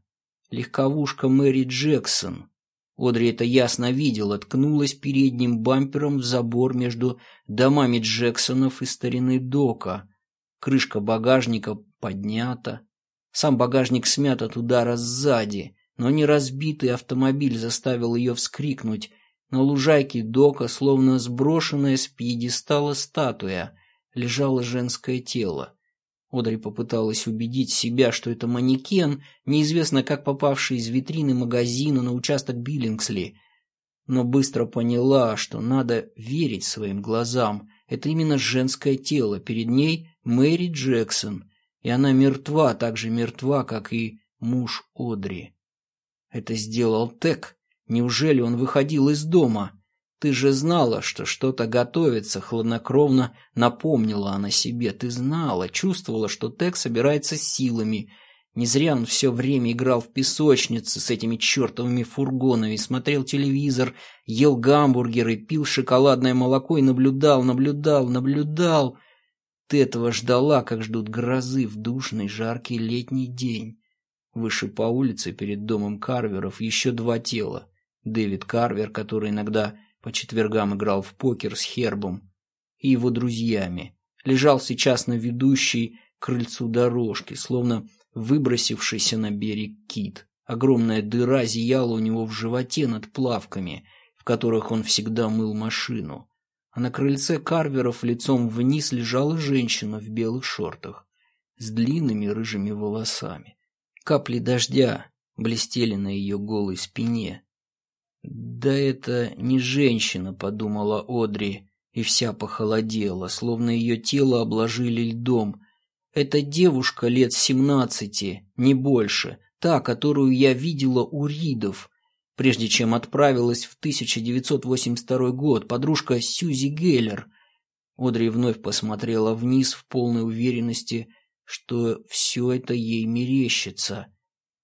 Легковушка Мэри Джексон, Одри это ясно видела, ткнулась передним бампером в забор между домами Джексонов и старины Дока. Крышка багажника поднята. Сам багажник смят от удара сзади, но не разбитый автомобиль заставил ее вскрикнуть. На лужайке Дока, словно сброшенная с пьедестала статуя, лежало женское тело. Одри попыталась убедить себя, что это манекен, неизвестно как попавший из витрины магазина на участок Биллингсли, но быстро поняла, что надо верить своим глазам. Это именно женское тело, перед ней Мэри Джексон, и она мертва, так же мертва, как и муж Одри. Это сделал Тек. Неужели он выходил из дома? Ты же знала, что что-то готовится, хладнокровно напомнила она себе. Ты знала, чувствовала, что Тек собирается силами. Не зря он все время играл в песочнице с этими чертовыми фургонами, смотрел телевизор, ел гамбургеры, пил шоколадное молоко и наблюдал, наблюдал, наблюдал. Ты этого ждала, как ждут грозы в душный жаркий летний день. Выше по улице перед домом Карверов еще два тела. Дэвид Карвер, который иногда по четвергам играл в покер с Хербом и его друзьями, лежал сейчас на ведущей крыльцу дорожки, словно выбросившийся на берег кит. Огромная дыра зияла у него в животе над плавками, в которых он всегда мыл машину. А на крыльце Карверов лицом вниз лежала женщина в белых шортах с длинными рыжими волосами. Капли дождя блестели на ее голой спине, «Да это не женщина», — подумала Одри, и вся похолодела, словно ее тело обложили льдом. «Это девушка лет семнадцати, не больше, та, которую я видела у Ридов, прежде чем отправилась в 1982 год, подружка Сьюзи Геллер». Одри вновь посмотрела вниз в полной уверенности, что все это ей мерещится.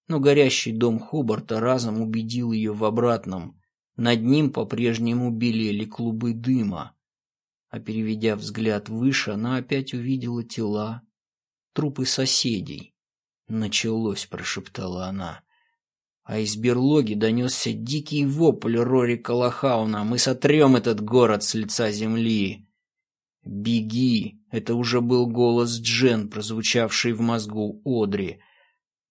но горящий дом Хобарта разом убедил ее в обратном. Над ним по-прежнему белели клубы дыма. А переведя взгляд выше, она опять увидела тела, трупы соседей. «Началось», — прошептала она. А из берлоги донесся дикий вопль Рори Калахауна. «Мы сотрем этот город с лица земли!» «Беги!» — это уже был голос Джен, прозвучавший в мозгу Одри.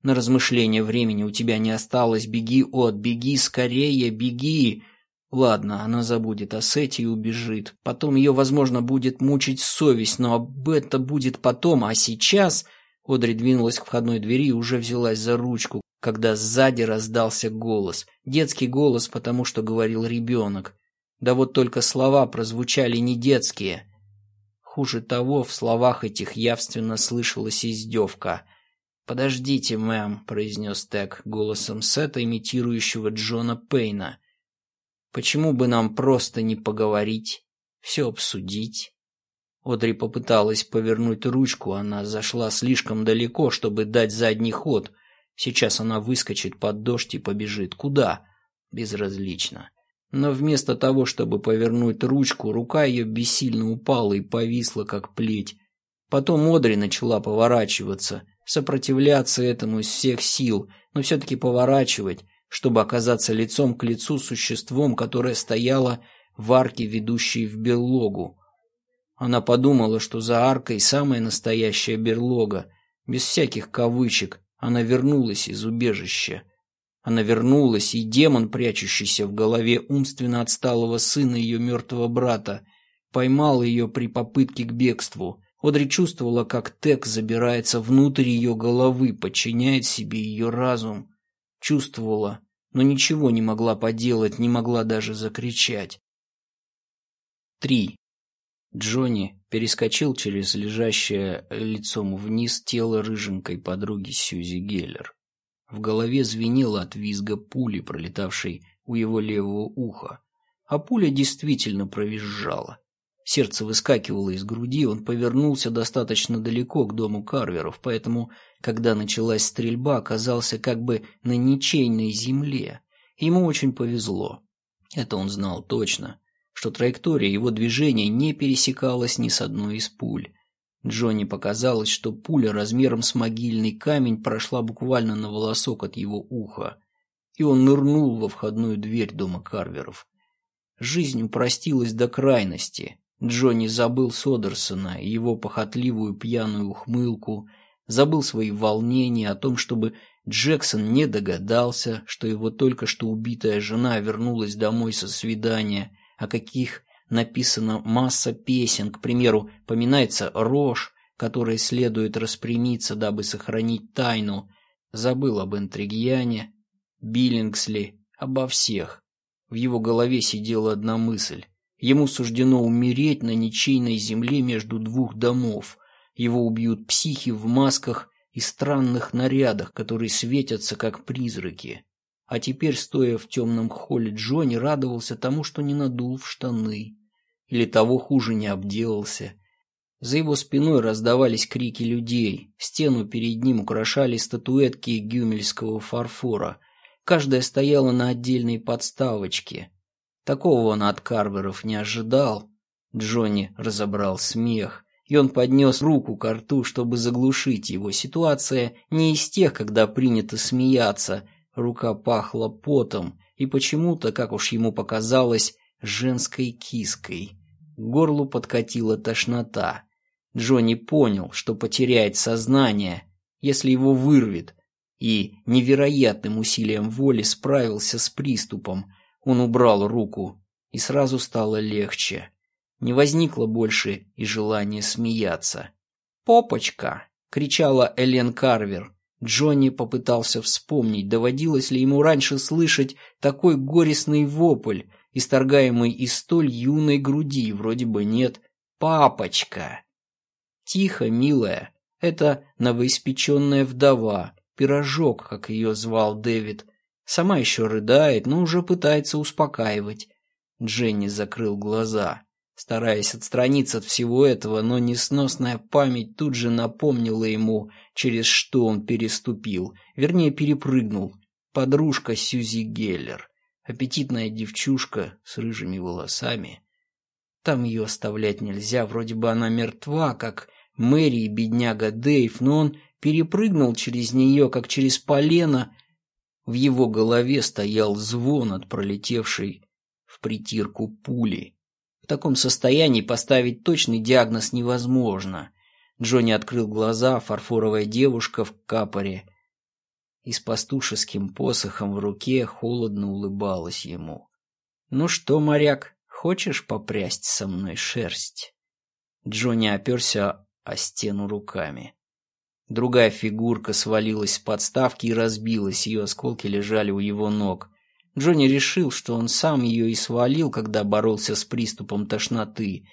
«На размышление времени у тебя не осталось. Беги, Од, беги скорее, беги!» Ладно, она забудет о Сете и убежит. Потом ее, возможно, будет мучить совесть, но об это будет потом, а сейчас... Одри двинулась к входной двери и уже взялась за ручку, когда сзади раздался голос. Детский голос, потому что говорил ребенок. Да вот только слова прозвучали не детские. Хуже того, в словах этих явственно слышалась издевка. «Подождите, мэм», — произнес Тек голосом Сета, имитирующего Джона Пейна. «Почему бы нам просто не поговорить, все обсудить?» Одри попыталась повернуть ручку, она зашла слишком далеко, чтобы дать задний ход. Сейчас она выскочит под дождь и побежит. Куда? Безразлично. Но вместо того, чтобы повернуть ручку, рука ее бессильно упала и повисла, как плеть. Потом Одри начала поворачиваться, сопротивляться этому из всех сил, но все-таки поворачивать, чтобы оказаться лицом к лицу с существом, которое стояло в арке, ведущей в берлогу. Она подумала, что за аркой самая настоящая берлога, без всяких кавычек. Она вернулась из убежища. Она вернулась, и демон, прячущийся в голове умственно отсталого сына ее мертвого брата, поймал ее при попытке к бегству. Одри чувствовала, как Тек забирается внутрь ее головы, подчиняет себе ее разум. Чувствовала, но ничего не могла поделать, не могла даже закричать. Три. Джонни перескочил через лежащее лицом вниз тело рыженькой подруги Сьюзи Геллер. В голове звенело от визга пули, пролетавшей у его левого уха. А пуля действительно провизжала. Сердце выскакивало из груди, он повернулся достаточно далеко к дому Карверов, поэтому, когда началась стрельба, оказался как бы на ничейной земле. Ему очень повезло. Это он знал точно что траектория его движения не пересекалась ни с одной из пуль. Джонни показалось, что пуля размером с могильный камень прошла буквально на волосок от его уха, и он нырнул во входную дверь дома Карверов. Жизнь упростилась до крайности. Джонни забыл Содерсона и его похотливую пьяную ухмылку, забыл свои волнения о том, чтобы Джексон не догадался, что его только что убитая жена вернулась домой со свидания – о каких написана масса песен, к примеру, поминается рожь, которой следует распрямиться, дабы сохранить тайну, забыл об Интригьяне, Биллингсли, обо всех. В его голове сидела одна мысль. Ему суждено умереть на ничейной земле между двух домов. Его убьют психи в масках и странных нарядах, которые светятся, как призраки. А теперь, стоя в темном холле, Джонни радовался тому, что не надул в штаны. Или того хуже не обделался. За его спиной раздавались крики людей. Стену перед ним украшали статуэтки гюмельского фарфора. Каждая стояла на отдельной подставочке. Такого он от Карверов не ожидал. Джонни разобрал смех, и он поднес руку к рту, чтобы заглушить его. Ситуация не из тех, когда принято смеяться – Рука пахла потом и почему-то, как уж ему показалось, женской киской. Горлу подкатила тошнота. Джонни понял, что потеряет сознание, если его вырвет, и невероятным усилием воли справился с приступом. Он убрал руку, и сразу стало легче. Не возникло больше и желания смеяться. «Попочка!» — кричала Элен Карвер, Джонни попытался вспомнить, доводилось ли ему раньше слышать такой горестный вопль, исторгаемый из столь юной груди, вроде бы нет. «Папочка!» «Тихо, милая, это новоиспеченная вдова, пирожок, как ее звал Дэвид. Сама еще рыдает, но уже пытается успокаивать». Дженни закрыл глаза. стараясь отстраниться от всего этого, но несносная память тут же напомнила ему, через что он переступил, вернее, перепрыгнул. Подружка Сьюзи Геллер, аппетитная девчушка с рыжими волосами. Там ее оставлять нельзя, вроде бы она мертва, как Мэри и бедняга Дэйв, но он перепрыгнул через нее, как через полено. В его голове стоял звон от пролетевшей в притирку пули. В таком состоянии поставить точный диагноз невозможно. Джонни открыл глаза, фарфоровая девушка в капоре и с пастушеским посохом в руке холодно улыбалась ему. «Ну что, моряк, хочешь попрясть со мной шерсть?» Джонни оперся о стену руками. Другая фигурка свалилась с подставки и разбилась, ее осколки лежали у его ног. Джонни решил, что он сам ее и свалил, когда боролся с приступом тошноты.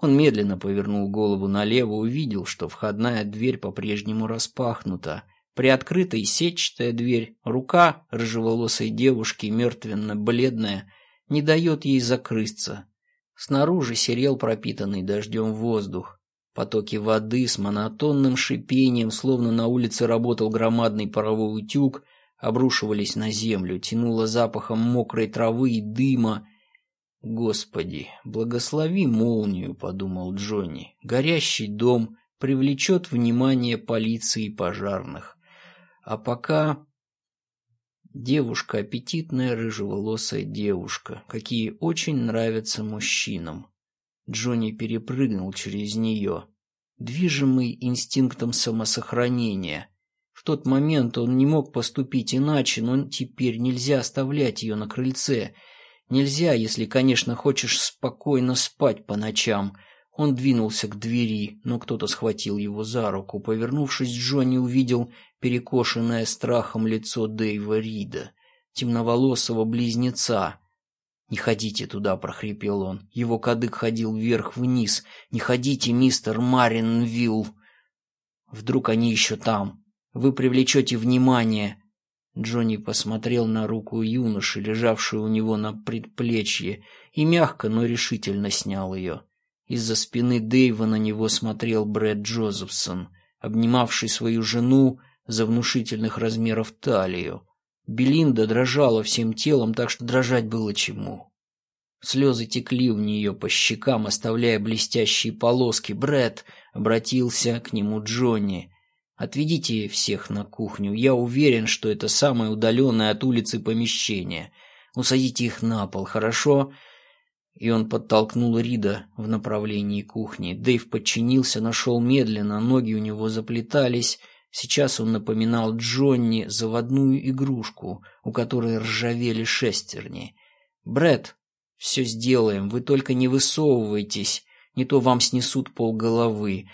Он медленно повернул голову налево, увидел, что входная дверь по-прежнему распахнута. Приоткрытая сетчатая дверь, рука рыжеволосой девушки, мертвенно-бледная, не дает ей закрыться. Снаружи серел пропитанный дождем воздух. Потоки воды с монотонным шипением, словно на улице работал громадный паровой утюг, обрушивались на землю, тянуло запахом мокрой травы и дыма. «Господи, благослови молнию», — подумал Джонни. «Горящий дом привлечет внимание полиции и пожарных. А пока...» Девушка, аппетитная рыжеволосая девушка, какие очень нравятся мужчинам. Джонни перепрыгнул через нее, движимый инстинктом самосохранения. В тот момент он не мог поступить иначе, но теперь нельзя оставлять ее на крыльце. Нельзя, если, конечно, хочешь спокойно спать по ночам. Он двинулся к двери, но кто-то схватил его за руку. Повернувшись, Джонни увидел перекошенное страхом лицо Дэйва Рида, темноволосого близнеца. «Не ходите туда», — прохрипел он. Его кадык ходил вверх-вниз. «Не ходите, мистер Маринвилл!» «Вдруг они еще там? Вы привлечете внимание!» Джонни посмотрел на руку юноши, лежавшую у него на предплечье, и мягко, но решительно снял ее. Из-за спины Дэйва на него смотрел Брэд Джозефсон, обнимавший свою жену за внушительных размеров талию. Белинда дрожала всем телом, так что дрожать было чему. Слезы текли у нее по щекам, оставляя блестящие полоски. Бред обратился к нему Джонни. «Отведите всех на кухню. Я уверен, что это самое удаленное от улицы помещение. Усадите их на пол, хорошо?» И он подтолкнул Рида в направлении кухни. Дэйв подчинился, нашел медленно, ноги у него заплетались, Сейчас он напоминал Джонни заводную игрушку, у которой ржавели шестерни. Бред, все сделаем, вы только не высовывайтесь, не то вам снесут полголовы,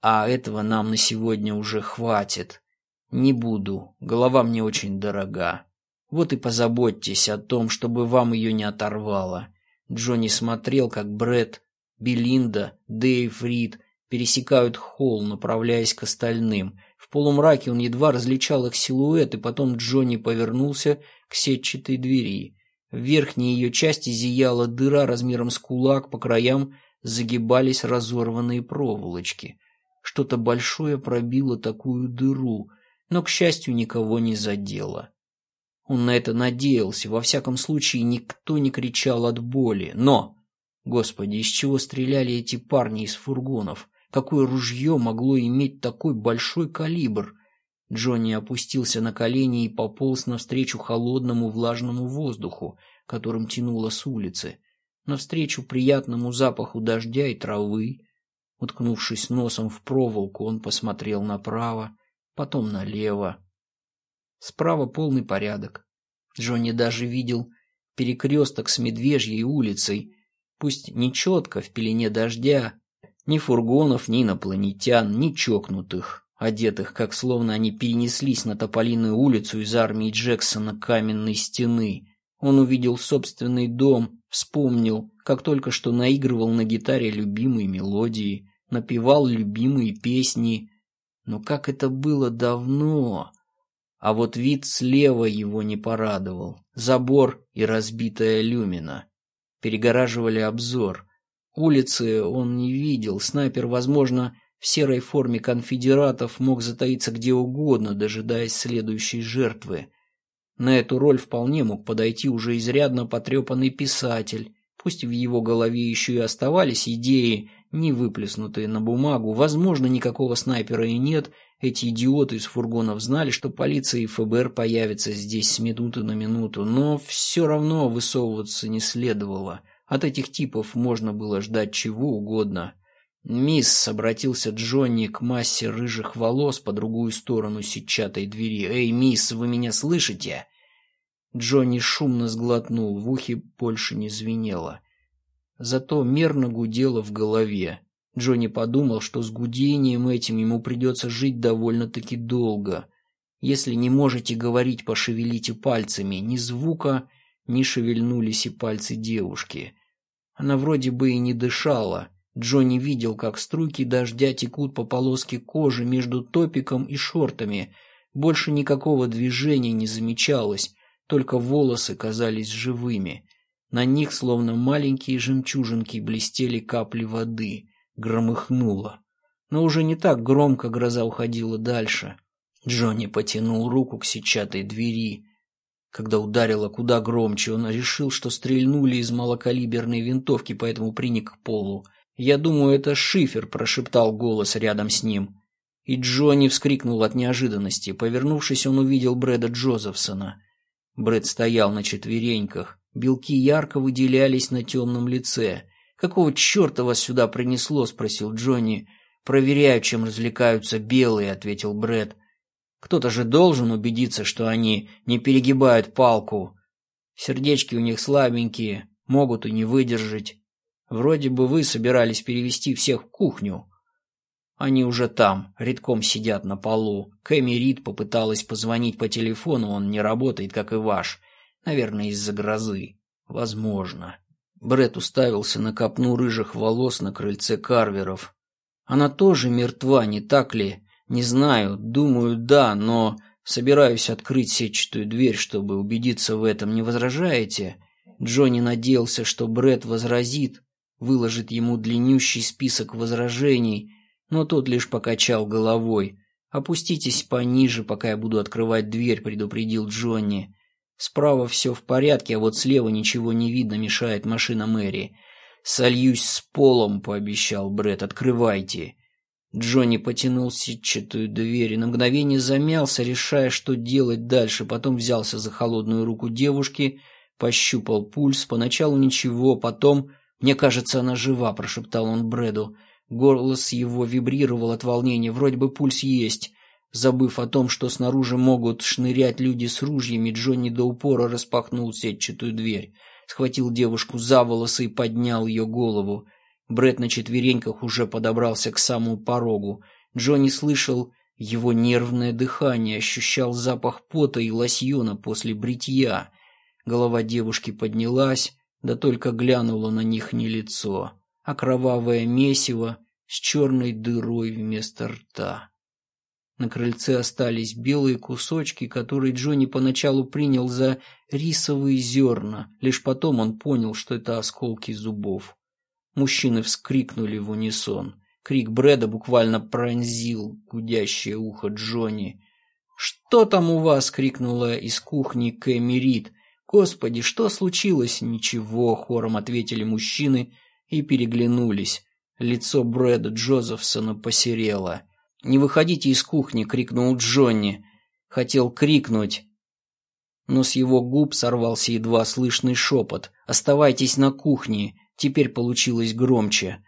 а этого нам на сегодня уже хватит. Не буду, голова мне очень дорога. Вот и позаботьтесь о том, чтобы вам ее не оторвало». Джонни смотрел, как Бред, Белинда, Дэйв Рид пересекают холл, направляясь к остальным – в полумраке он едва различал их силуэт, и потом Джонни повернулся к сетчатой двери. В верхней ее части зияла дыра размером с кулак, по краям загибались разорванные проволочки. Что-то большое пробило такую дыру, но, к счастью, никого не задело. Он на это надеялся, во всяком случае никто не кричал от боли. Но, господи, из чего стреляли эти парни из фургонов? Какое ружье могло иметь такой большой калибр? Джонни опустился на колени и пополз навстречу холодному влажному воздуху, которым тянуло с улицы, навстречу приятному запаху дождя и травы. Уткнувшись носом в проволоку, он посмотрел направо, потом налево. Справа полный порядок. Джонни даже видел перекресток с Медвежьей улицей, пусть не четко в пелене дождя, ни фургонов, ни инопланетян, ни чокнутых, одетых, как словно они перенеслись на Тополиную улицу из армии Джексона каменной стены. Он увидел собственный дом, вспомнил, как только что наигрывал на гитаре любимые мелодии, напевал любимые песни. Но как это было давно! А вот вид слева его не порадовал. Забор и разбитая люмина перегораживали обзор. Улицы он не видел. Снайпер, возможно, в серой форме конфедератов мог затаиться где угодно, дожидаясь следующей жертвы. На эту роль вполне мог подойти уже изрядно потрепанный писатель. Пусть в его голове еще и оставались идеи, не выплеснутые на бумагу. Возможно, никакого снайпера и нет. Эти идиоты из фургонов знали, что полиция и ФБР появятся здесь с минуты на минуту. Но все равно высовываться не следовало. От этих типов можно было ждать чего угодно. «Мисс», — обратился Джонни к массе рыжих волос по другую сторону сетчатой двери. «Эй, мисс, вы меня слышите?» Джонни шумно сглотнул, в ухе больше не звенело. Зато мерно гудело в голове. Джонни подумал, что с гудением этим ему придется жить довольно-таки долго. Если не можете говорить, пошевелите пальцами. Ни звука, ни шевельнулись и пальцы девушки. Она вроде бы и не дышала, Джонни видел, как струйки дождя текут по полоске кожи между топиком и шортами. Больше никакого движения не замечалось, только волосы казались живыми. На них, словно маленькие жемчужинки, блестели капли воды. Громыхнуло. Но уже не так громко гроза уходила дальше. Джонни потянул руку к сетчатой двери. Когда ударило куда громче, он решил, что стрельнули из малокалиберной винтовки, поэтому приник к полу. «Я думаю, это Шифер», – прошептал голос рядом с ним. И Джонни вскрикнул от неожиданности. Повернувшись, он увидел Брэда Джозефсона. Брэд стоял на четвереньках. Белки ярко выделялись на темном лице. «Какого черта вас сюда принесло?» – спросил Джонни. «Проверяю, чем развлекаются белые», – ответил Брэд. «Кто-то же должен убедиться, что они не перегибают палку. Сердечки у них слабенькие, могут и не выдержать. Вроде бы вы собирались перевести всех в кухню. Они уже там, редком сидят на полу. Кэми Рид попыталась позвонить по телефону, он не работает, как и ваш. Наверное, из-за грозы. Возможно. Бред уставился на копну рыжих волос на крыльце Карверов. Она тоже мертва, не так ли? Не знаю, думаю, да, но собираюсь открыть сетчатую дверь, чтобы убедиться в этом. Не возражаете? Джонни надеялся, что Бред возразит, выложит ему длиннющий список возражений, но тот лишь покачал головой. «Опуститесь пониже, пока я буду открывать дверь», — предупредил Джонни. «Справа все в порядке, а вот слева ничего не видно, мешает машина Мэри». «Сольюсь с полом», — пообещал Бред. «Открывайте». Джонни потянул сетчатую дверь и на мгновение замялся, решая, что делать дальше. Потом взялся за холодную руку девушки, пощупал пульс. Поначалу ничего, потом «Мне кажется, она жива», – прошептал он Брэду. Голос его вибрировал от волнения, вроде бы пульс есть. Забыв о том, что снаружи могут шнырять люди с ружьями, Джонни до упора распахнул сетчатую дверь, схватил девушку за волосы и поднял ее голову. Брэд на четвереньках уже подобрался к самому порогу. Джонни слышал его нервное дыхание, ощущал запах пота и лосьона после бритья. Голова девушки поднялась, да только глянуло на них не лицо, а кровавое месиво с черной дырой вместо рта. На крыльце остались белые кусочки, которые Джонни поначалу принял за рисовые зерна, лишь потом он понял, что это осколки зубов. Мужчины вскрикнули в унисон. Крик Брэда буквально пронзил гудящее ухо Джонни. «Что там у вас?» — крикнула из кухни Кэми Рид, «Господи, что случилось?» «Ничего», — хором ответили мужчины и переглянулись. Лицо Брэда Джозефсона посерело. «Не выходите из кухни!» — крикнул Джонни. Хотел крикнуть, но с его губ сорвался едва слышный шепот. «Оставайтесь на кухне!» Теперь получилось громче.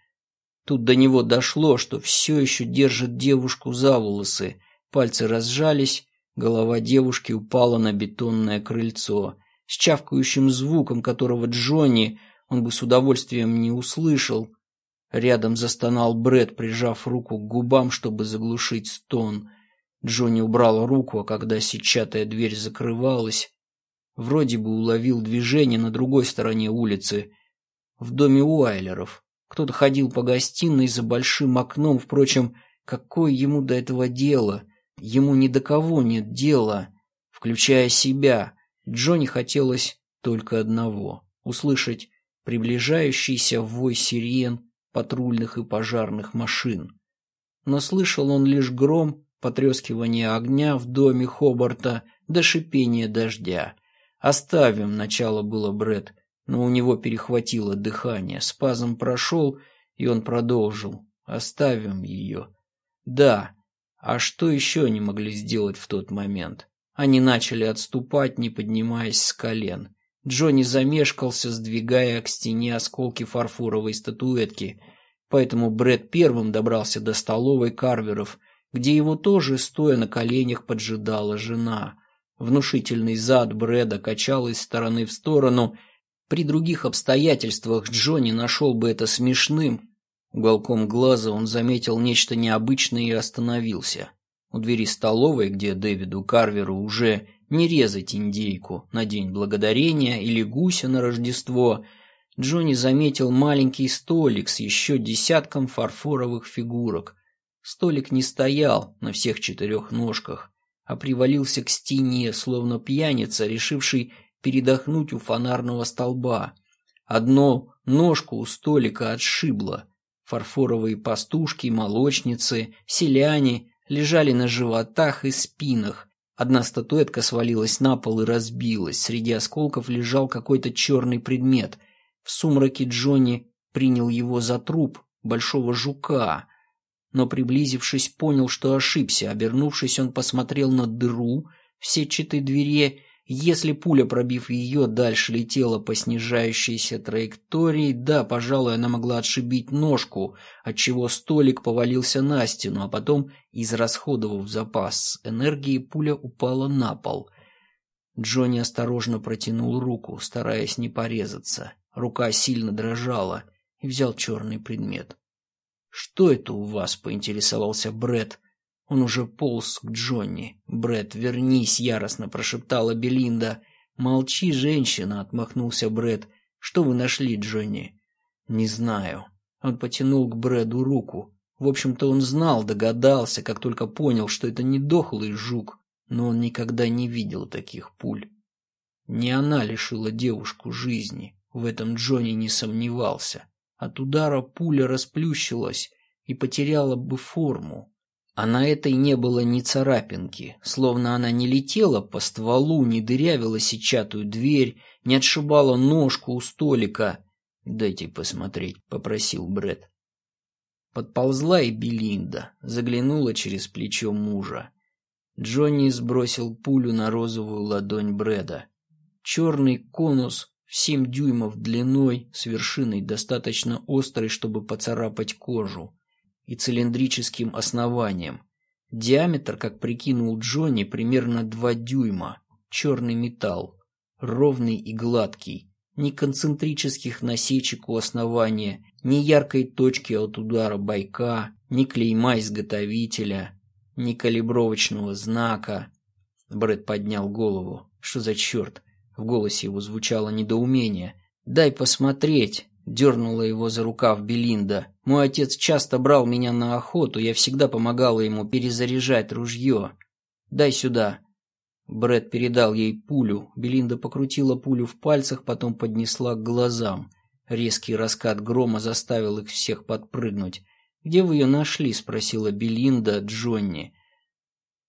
Тут до него дошло, что все еще держит девушку за волосы. Пальцы разжались, голова девушки упала на бетонное крыльцо с чавкающим звуком, которого Джонни он бы с удовольствием не услышал. Рядом застонал Бред, прижав руку к губам, чтобы заглушить стон. Джонни убрал руку, а когда сетчатая дверь закрывалась, вроде бы уловил движение на другой стороне улицы, в доме Уайлеров. Кто-то ходил по гостиной за большим окном, впрочем, какое ему до этого дело? Ему ни до кого нет дела, включая себя. Джонни хотелось только одного – услышать приближающийся вой сирен, патрульных и пожарных машин. Но слышал он лишь гром, потрескивание огня в доме Хобарта до шипения дождя. «Оставим», — начало было Бред, но у него перехватило дыхание, спазм прошел, и он продолжил. «Оставим ее». «Да, а что еще они могли сделать в тот момент?» Они начали отступать, не поднимаясь с колен. Джонни замешкался, сдвигая к стене осколки фарфоровой статуэтки, поэтому Бред первым добрался до столовой Карверов, где его тоже, стоя на коленях, поджидала жена. Внушительный зад Брэда качал из стороны в сторону. При других обстоятельствах Джонни нашел бы это смешным. Уголком глаза он заметил нечто необычное и остановился. У двери столовой, где Дэвиду Карверу уже не резать индейку на День Благодарения или гуся на Рождество, Джонни заметил маленький столик с еще десятком фарфоровых фигурок. Столик не стоял на всех четырех ножках, а привалился к стене, словно пьяница, решивший передохнуть у фонарного столба. Одно ножку у столика отшибло. Фарфоровые пастушки, молочницы, селяне лежали на животах и спинах. Одна статуэтка свалилась на пол и разбилась. Среди осколков лежал какой-то черный предмет. В сумраке Джонни принял его за труп большого жука, но, приблизившись, понял, что ошибся. Обернувшись, он посмотрел на дыру в сетчатой двери если пуля, пробив ее, дальше летела по снижающейся траектории, да, пожалуй, она могла отшибить ножку, отчего столик повалился на стену, а потом, израсходовав запас энергии, пуля упала на пол. Джонни осторожно протянул руку, стараясь не порезаться. Рука сильно дрожала и взял черный предмет. «Что это у вас?» — поинтересовался Бред, он уже полз к Джонни. Бред, вернись!» — яростно прошептала Белинда. «Молчи, женщина!» — отмахнулся Бред. «Что вы нашли, Джонни?» «Не знаю». Он потянул к Брэду руку. В общем-то, он знал, догадался, как только понял, что это не дохлый жук, но он никогда не видел таких пуль. Не она лишила девушку жизни, в этом Джонни не сомневался. От удара пуля расплющилась и потеряла бы форму, а на этой не было ни царапинки, словно она не летела по стволу, не дырявила сетчатую дверь, не отшибала ножку у столика. «Дайте посмотреть», — попросил Бред. Подползла и Белинда, заглянула через плечо мужа. Джонни сбросил пулю на розовую ладонь Брэда. Черный конус в семь дюймов длиной, с вершиной достаточно острой, чтобы поцарапать кожу и цилиндрическим основанием. Диаметр, как прикинул Джонни, примерно 2 дюйма. Черный металл. Ровный и гладкий. Ни концентрических насечек у основания, ни яркой точки от удара байка, ни клейма изготовителя, ни калибровочного знака. Брэд поднял голову. Что за черт? В голосе его звучало недоумение. «Дай посмотреть!» Дернула его за рукав Белинда. «Мой отец часто брал меня на охоту, я всегда помогала ему перезаряжать ружье. Дай сюда». Бред передал ей пулю. Белинда покрутила пулю в пальцах, потом поднесла к глазам. Резкий раскат грома заставил их всех подпрыгнуть. «Где вы ее нашли?» — спросила Белинда Джонни.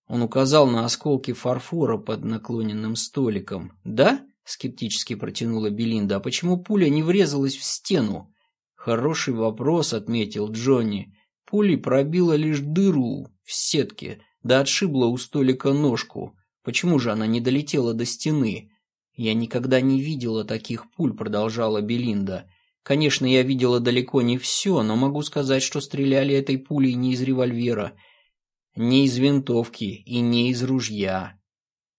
Он указал на осколки фарфора под наклоненным столиком. «Да?» — скептически протянула Белинда. «А почему пуля не врезалась в стену?» «Хороший вопрос», — отметил Джонни. «Пулей пробила лишь дыру в сетке, да отшибла у столика ножку. Почему же она не долетела до стены?» «Я никогда не видела таких пуль», — продолжала Белинда. «Конечно, я видела далеко не все, но могу сказать, что стреляли этой пулей не из револьвера, не из винтовки и не из ружья.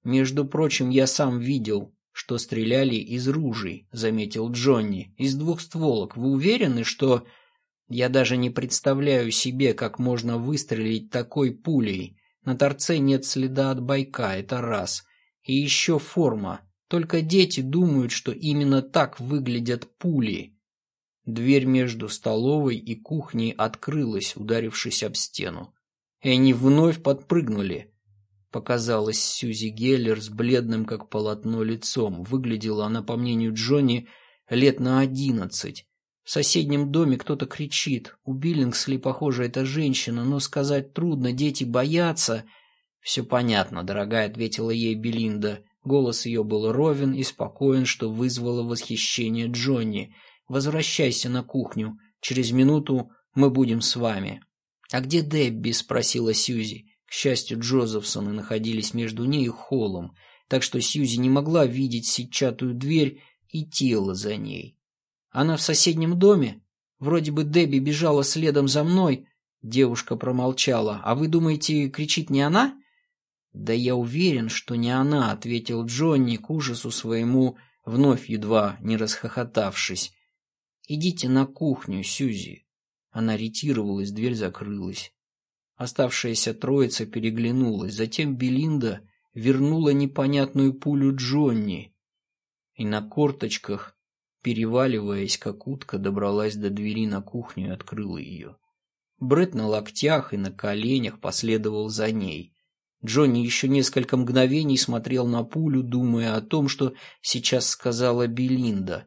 Между прочим, я сам видел, что стреляли из ружей», — заметил Джонни. «Из двух стволок. Вы уверены, что...» «Я даже не представляю себе, как можно выстрелить такой пулей. На торце нет следа от байка, это раз. И еще форма. Только дети думают, что именно так выглядят пули». Дверь между столовой и кухней открылась, ударившись об стену. И они вновь подпрыгнули. Показалась Сьюзи Геллер с бледным, как полотно, лицом. Выглядела она, по мнению Джонни, лет на одиннадцать. В соседнем доме кто-то кричит. У Биллингсли, похоже, это женщина, но сказать трудно, дети боятся. «Все понятно, дорогая», — ответила ей Белинда. Голос ее был ровен и спокоен, что вызвало восхищение Джонни. «Возвращайся на кухню. Через минуту мы будем с вами». «А где Дебби?» — спросила Сьюзи. Счастью, Джозефсоны находились между ней и холлом, так что Сьюзи не могла видеть сетчатую дверь и тело за ней. Она в соседнем доме? Вроде бы Дебби бежала следом за мной. Девушка промолчала. А вы думаете, кричит не она? Да я уверен, что не она, ответил Джонни к ужасу своему, вновь едва не расхохотавшись. Идите на кухню, Сьюзи. Она ретировалась, дверь закрылась. Оставшаяся троица переглянулась. Затем Белинда вернула непонятную пулю Джонни. И на корточках переваливаясь, как утка, добралась до двери на кухню и открыла ее. Бред на локтях и на коленях последовал за ней. Джонни еще несколько мгновений смотрел на пулю, думая о том, что сейчас сказала Белинда.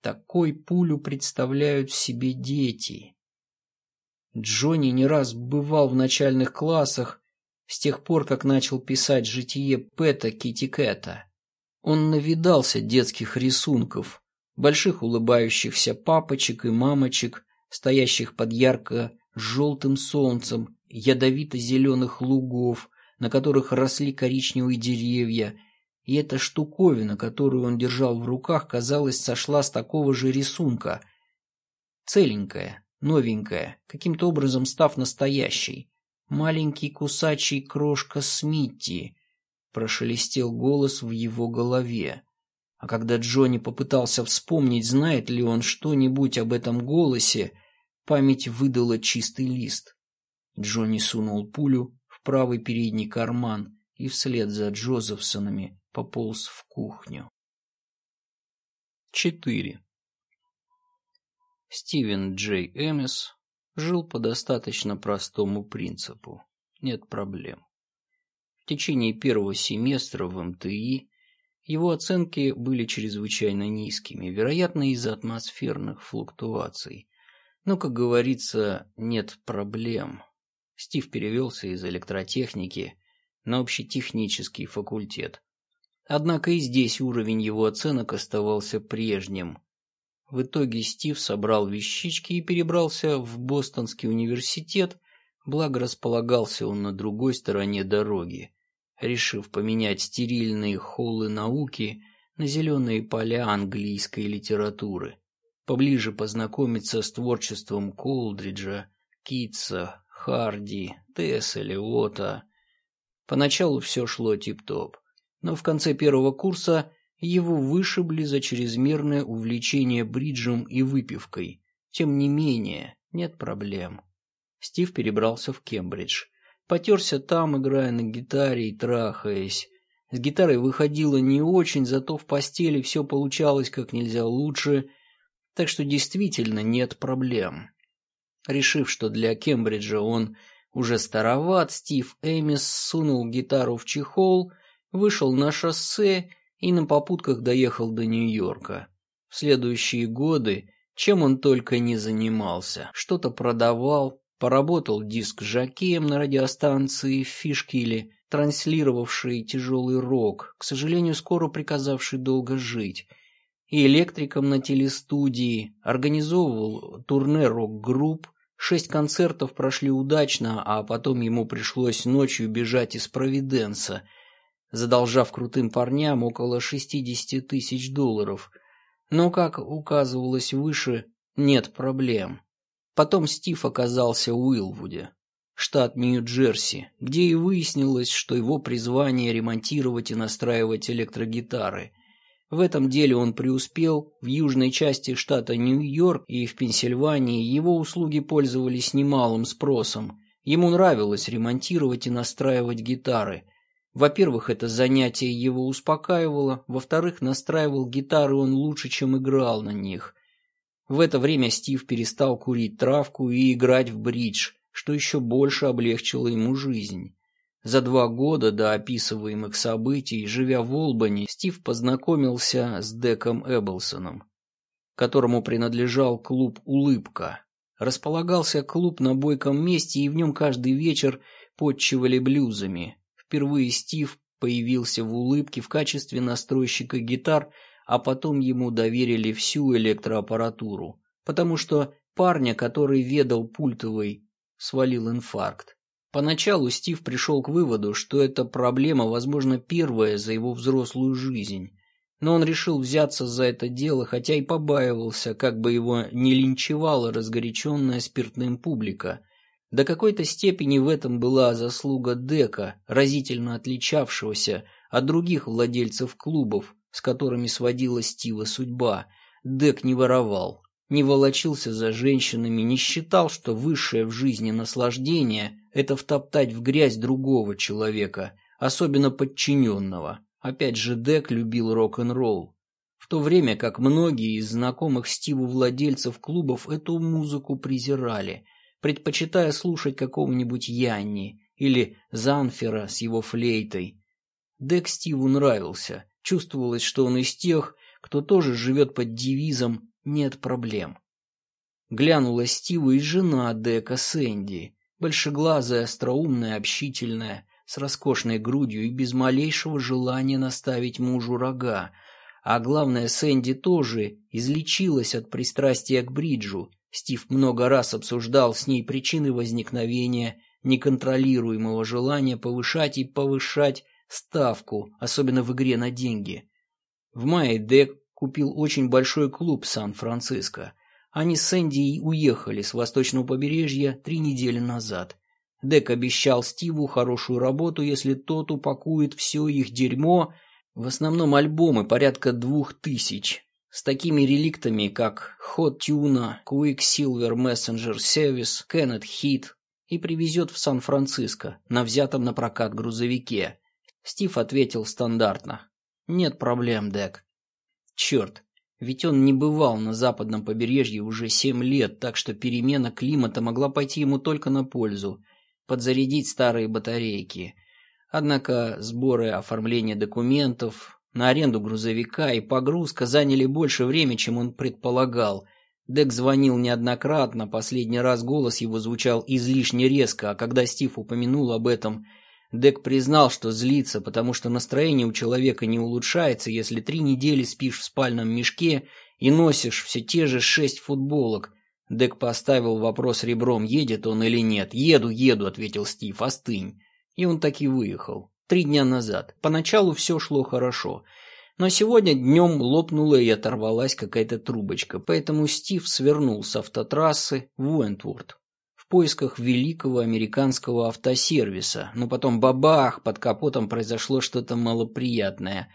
Такой пулю представляют себе дети. Джонни не раз бывал в начальных классах с тех пор, как начал писать житие Пэта Китти Кэта. Он навидался детских рисунков, больших улыбающихся папочек и мамочек, стоящих под ярко-желтым солнцем, ядовито-зеленых лугов, на которых росли коричневые деревья, и эта штуковина, которую он держал в руках, казалось, сошла с такого же рисунка. Целенькая, новенькая, каким-то образом став настоящей. Маленький кусачий крошка Смитти, прошелестел голос в его голове. А когда Джонни попытался вспомнить, знает ли он что-нибудь об этом голосе, память выдала чистый лист. Джонни сунул пулю в правый передний карман и вслед за Джозефсонами пополз в кухню. 4. Стивен Джей Эмис жил по достаточно простому принципу. Нет проблем. В течение первого семестра в МТИ его оценки были чрезвычайно низкими, вероятно, из-за атмосферных флуктуаций. Но, как говорится, нет проблем. Стив перевелся из электротехники на общетехнический факультет. Однако и здесь уровень его оценок оставался прежним. В итоге Стив собрал вещички и перебрался в Бостонский университет, благо располагался он на другой стороне дороги решив поменять стерильные холлы науки на зеленые поля английской литературы, поближе познакомиться с творчеством Колдриджа, Китса, Харди, Тесса, Леота. Поначалу все шло тип-топ, но в конце первого курса его вышибли за чрезмерное увлечение бриджем и выпивкой. Тем не менее, нет проблем. Стив перебрался в Кембридж – Потерся там, играя на гитаре и трахаясь. С гитарой выходило не очень, зато в постели все получалось как нельзя лучше, так что действительно нет проблем. Решив, что для Кембриджа он уже староват, Стив Эмис сунул гитару в чехол, вышел на шоссе и на попутках доехал до Нью-Йорка. В следующие годы чем он только не занимался. Что-то продавал, Поработал диск-жокеем на радиостанции Фишкили, транслировавшей тяжелый рок, к сожалению, скоро приказавший долго жить, и электриком на телестудии, организовывал турне рок-групп, шесть концертов прошли удачно, а потом ему пришлось ночью бежать из Провиденса, задолжав крутым парням около 60 тысяч долларов. Но, как указывалось выше, нет проблем. Потом Стив оказался в Уилвуде, штат Нью-Джерси, где и выяснилось, что его призвание ремонтировать и настраивать электрогитары. В этом деле он преуспел, в южной части штата Нью-Йорк и в Пенсильвании его услуги пользовались немалым спросом. Ему нравилось ремонтировать и настраивать гитары. Во-первых, это занятие его успокаивало, во-вторых, настраивал гитары он лучше, чем играл на них – в это время Стив перестал курить травку и играть в бридж, что еще больше облегчило ему жизнь. За два года до описываемых событий, живя в Олбани, Стив познакомился с Деком Эбблсоном. которому принадлежал клуб «Улыбка». Располагался клуб на бойком месте, и в нем каждый вечер подчивали блюзами. Впервые Стив появился в «Улыбке» в качестве настройщика гитар, а потом ему доверили всю электроаппаратуру, потому что парня, который ведал пультовой, свалил инфаркт. Поначалу Стив пришел к выводу, что эта проблема, возможно, первая за его взрослую жизнь. Но он решил взяться за это дело, хотя и побаивался, как бы его не линчевала разгоряченная спиртным публика. До какой-то степени в этом была заслуга Дека, разительно отличавшегося от других владельцев клубов, с которыми сводила Стива судьба. Дек не воровал, не волочился за женщинами, не считал, что высшее в жизни наслаждение – это втоптать в грязь другого человека, особенно подчиненного. Опять же, Дек любил рок-н-ролл. В то время как многие из знакомых Стиву владельцев клубов эту музыку презирали, предпочитая слушать какого-нибудь Янни или Занфера с его флейтой. Дек Стиву нравился, чувствовалось, что он из тех, кто тоже живет под девизом нет проблем. Глянула Стива и жена Дека Сэнди, большеглазая, остроумная, общительная, с роскошной грудью и без малейшего желания наставить мужу рога. А главное, Сэнди тоже излечилась от пристрастия к бриджу. Стив много раз обсуждал с ней причины возникновения неконтролируемого желания повышать и повышать ставку, особенно в игре на деньги. В мае Дек купил очень большой клуб Сан-Франциско. Они с Сэнди уехали с восточного побережья три недели назад. Дек обещал Стиву хорошую работу, если тот упакует все их дерьмо, в основном альбомы порядка двух тысяч, с такими реликтами, как Hot Tuna, Quicksilver Messenger Service, Kenneth Hit, и привезет в Сан-Франциско на взятом на прокат грузовике. Стив ответил стандартно. «Нет проблем, Дек. Черт, ведь он не бывал на западном побережье уже семь лет, так что перемена климата могла пойти ему только на пользу. Подзарядить старые батарейки. Однако сборы оформления документов, на аренду грузовика и погрузка заняли больше времени, чем он предполагал. Дек звонил неоднократно, последний раз голос его звучал излишне резко, а когда Стив упомянул об этом – Дек признал, что злится, потому что настроение у человека не улучшается, если три недели спишь в спальном мешке и носишь все те же шесть футболок. Дек поставил вопрос ребром, едет он или нет. «Еду, еду», — ответил Стив, — «остынь». И он так и выехал. Три дня назад. Поначалу все шло хорошо. Но сегодня днем лопнула и оторвалась какая-то трубочка, поэтому Стив свернул с автотрассы в Уэнтворд поисках великого американского автосервиса, но потом бабах, под капотом произошло что-то малоприятное,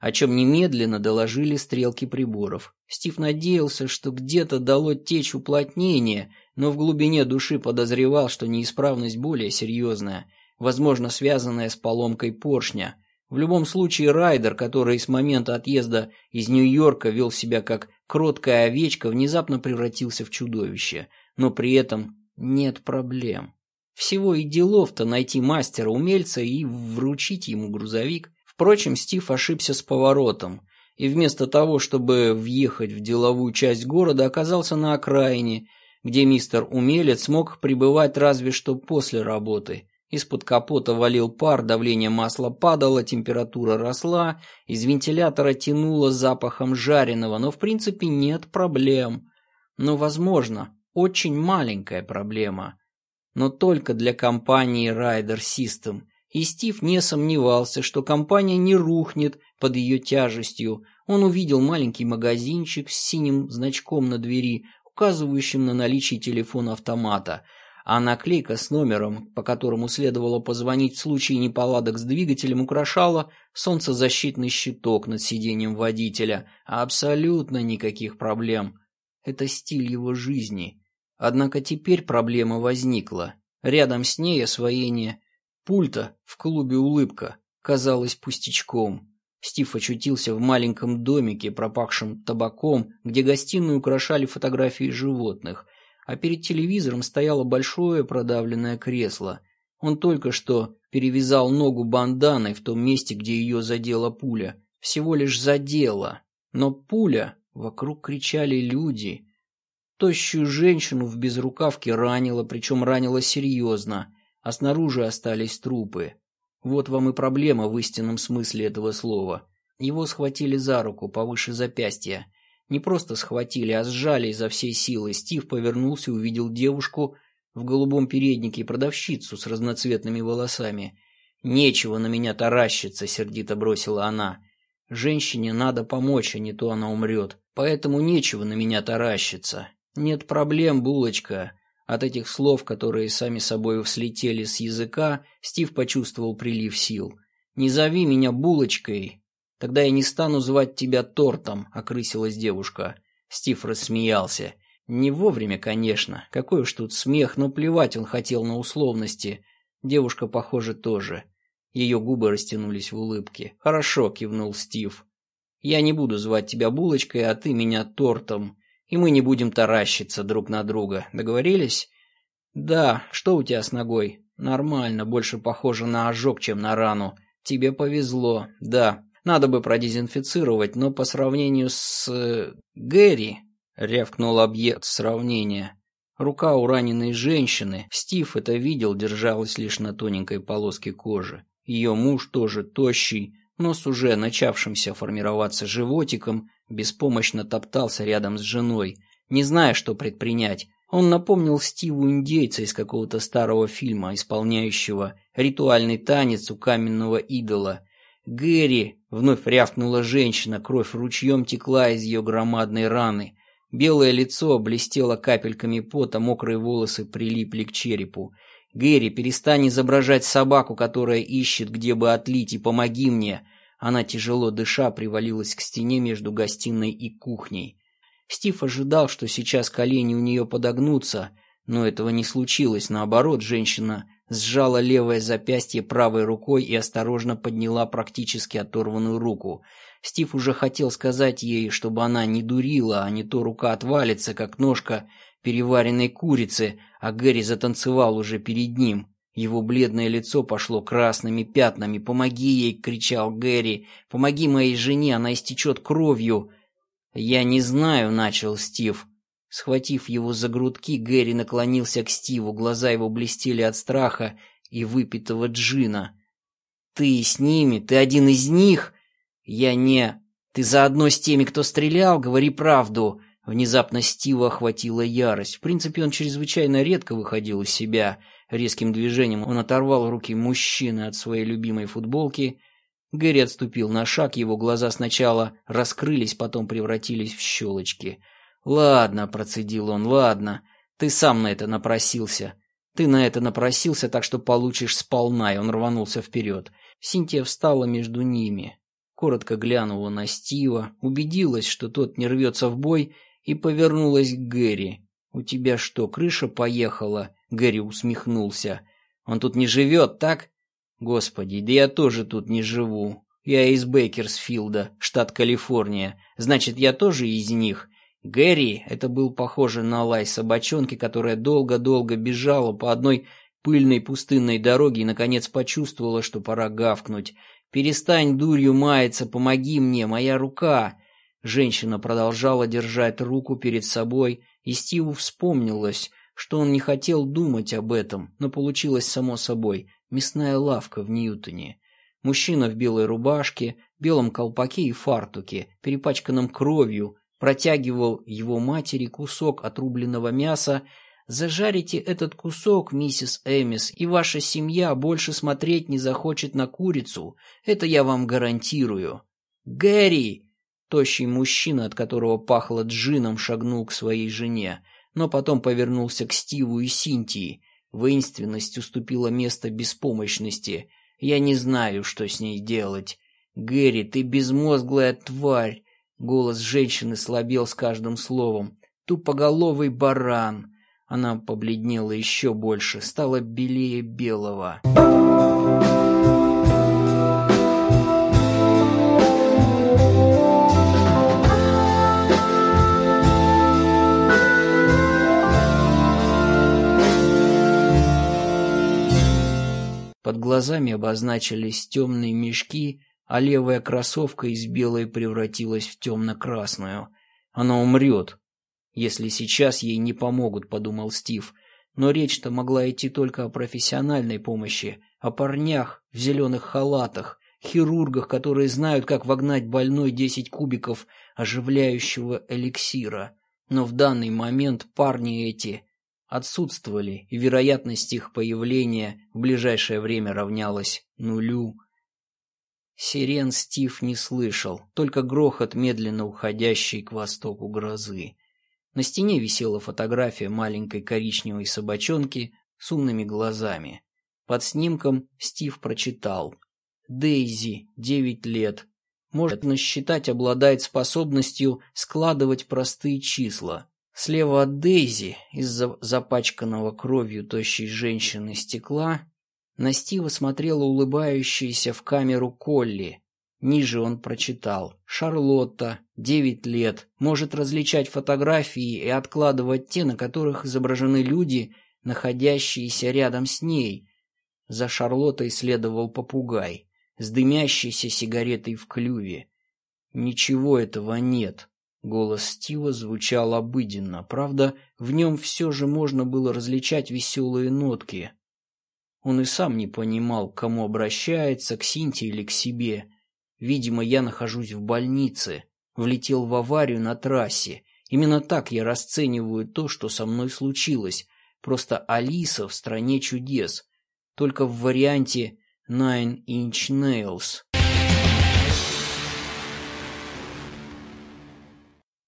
о чем немедленно доложили стрелки приборов. Стив надеялся, что где-то дало течь уплотнение, но в глубине души подозревал, что неисправность более серьезная, возможно, связанная с поломкой поршня. В любом случае, райдер, который с момента отъезда из Нью-Йорка вел себя как кроткая овечка, внезапно превратился в чудовище, но при этом нет проблем. Всего и делов-то найти мастера-умельца и вручить ему грузовик. Впрочем, Стив ошибся с поворотом, и вместо того, чтобы въехать в деловую часть города, оказался на окраине, где мистер-умелец мог пребывать разве что после работы. Из-под капота валил пар, давление масла падало, температура росла, из вентилятора тянуло запахом жареного, но в принципе нет проблем. Но, возможно, очень маленькая проблема, но только для компании Rider System, и Стив не сомневался, что компания не рухнет под ее тяжестью. Он увидел маленький магазинчик с синим значком на двери, указывающим на наличие телефона-автомата, а наклейка с номером, по которому следовало позвонить в случае неполадок с двигателем, украшала солнцезащитный щиток над сиденьем водителя. Абсолютно никаких проблем. Это стиль его жизни. Однако теперь проблема возникла. Рядом с ней освоение пульта в клубе «Улыбка» казалось пустячком. Стив очутился в маленьком домике, пропахшем табаком, где гостиную украшали фотографии животных, а перед телевизором стояло большое продавленное кресло. Он только что перевязал ногу банданой в том месте, где ее задела пуля. Всего лишь задела. Но пуля Вокруг кричали люди. Тощую женщину в безрукавке ранило, причем ранило серьезно, а снаружи остались трупы. Вот вам и проблема в истинном смысле этого слова. Его схватили за руку, повыше запястья. Не просто схватили, а сжали изо всей силы. Стив повернулся и увидел девушку в голубом переднике и продавщицу с разноцветными волосами. «Нечего на меня таращиться», — сердито бросила она. «Женщине надо помочь, а не то она умрет. Поэтому нечего на меня таращиться. Нет проблем, булочка». От этих слов, которые сами собой слетели с языка, Стив почувствовал прилив сил. «Не зови меня булочкой, Тогда я не стану звать тебя тортом, окрысилась девушка. Стив рассмеялся. Не вовремя, конечно. Какой уж тут смех, но плевать он хотел на условности. Девушка, похоже, тоже. Ее губы растянулись в улыбке. «Хорошо», — кивнул Стив. «Я не буду звать тебя булочкой, а ты меня тортом. И мы не будем таращиться друг на друга. Договорились?» «Да. Что у тебя с ногой?» «Нормально. Больше похоже на ожог, чем на рану. Тебе повезло. Да. Надо бы продезинфицировать, но по сравнению с... Э, Гэри, рявкнул объект сравнения. Рука у раненой женщины, Стив это видел, держалась лишь на тоненькой полоске кожи. Ее муж тоже тощий, но с уже начавшимся формироваться животиком, беспомощно топтался рядом с женой, не зная, что предпринять. Он напомнил Стиву индейца из какого-то старого фильма, исполняющего ритуальный танец у каменного идола. «Гэри!» — вновь рявкнула женщина, кровь ручьем текла из ее громадной раны. Белое лицо блестело капельками пота, мокрые волосы прилипли к черепу. «Гэри, перестань изображать собаку, которая ищет, где бы отлить, и помоги мне!» Она, тяжело дыша, привалилась к стене между гостиной и кухней. Стив ожидал, что сейчас колени у нее подогнутся, но этого не случилось. Наоборот, женщина сжала левое запястье правой рукой и осторожно подняла практически оторванную руку. Стив уже хотел сказать ей, чтобы она не дурила, а не то рука отвалится, как ножка переваренной курицы, а Гэри затанцевал уже перед ним. Его бледное лицо пошло красными пятнами. «Помоги ей!» — кричал Гэри. «Помоги моей жене, она истечет кровью!» «Я не знаю», — начал Стив. Схватив его за грудки, Гэри наклонился к Стиву, глаза его блестели от страха и выпитого джина. «Ты с ними? Ты один из них?» «Я не...» «Ты заодно с теми, кто стрелял? Говори правду!» Внезапно Стива охватила ярость. В принципе, он чрезвычайно редко выходил из себя. Резким движением он оторвал руки мужчины от своей любимой футболки. Гэри отступил на шаг, его глаза сначала раскрылись, потом превратились в щелочки — «Ладно», — процедил он, — «ладно. Ты сам на это напросился. Ты на это напросился, так что получишь сполна», и он рванулся вперед. Синтия встала между ними, коротко глянула на Стива, убедилась, что тот не рвется в бой, и повернулась к Гэри. «У тебя что, крыша поехала?» Гэри усмехнулся. «Он тут не живет, так?» «Господи, да я тоже тут не живу. Я из Бейкерсфилда, штат Калифорния. Значит, я тоже из них. Гэри — это был похоже на лай собачонки, которая долго-долго бежала по одной пыльной пустынной дороге и, наконец, почувствовала, что пора гавкнуть. «Перестань дурью маяться, помоги мне, моя рука!» Женщина продолжала держать руку перед собой, и Стиву вспомнилось, что он не хотел думать об этом, но получилось само собой. Мясная лавка в Ньютоне. Мужчина в белой рубашке, белом колпаке и фартуке, перепачканном кровью, протягивал его матери кусок отрубленного мяса. «Зажарите этот кусок, миссис Эмис, и ваша семья больше смотреть не захочет на курицу. Это я вам гарантирую». «Гэри!» Тощий мужчина, от которого пахло джином, шагнул к своей жене, но потом повернулся к Стиву и Синтии. Воинственность уступила место беспомощности. «Я не знаю, что с ней делать. Гэри, ты безмозглая тварь. Голос женщины слабел с каждым словом. «Тупоголовый баран!» Она побледнела еще больше, стала белее белого. Под глазами обозначились темные мешки, а левая кроссовка из белой превратилась в темно-красную. Она умрет, если сейчас ей не помогут, подумал Стив. Но речь-то могла идти только о профессиональной помощи, о парнях в зеленых халатах, хирургах, которые знают, как вогнать больной десять кубиков оживляющего эликсира. Но в данный момент парни эти отсутствовали, и вероятность их появления в ближайшее время равнялась нулю. Сирен Стив не слышал, только грохот медленно уходящей к востоку грозы. На стене висела фотография маленькой коричневой собачонки с умными глазами. Под снимком Стив прочитал «Дейзи, девять лет. Может насчитать, обладает способностью складывать простые числа. Слева от Дейзи, из-за запачканного кровью тощей женщины стекла, на Стива смотрела улыбающаяся в камеру Колли. Ниже он прочитал «Шарлотта, девять лет, может различать фотографии и откладывать те, на которых изображены люди, находящиеся рядом с ней». За Шарлоттой следовал попугай с дымящейся сигаретой в клюве. «Ничего этого нет», Голос Стива звучал обыденно, правда, в нем все же можно было различать веселые нотки. Он и сам не понимал, к кому обращается, к Синте или к себе. Видимо, я нахожусь в больнице, влетел в аварию на трассе. Именно так я расцениваю то, что со мной случилось. Просто Алиса в стране чудес. Только в варианте Nine Inch Nails.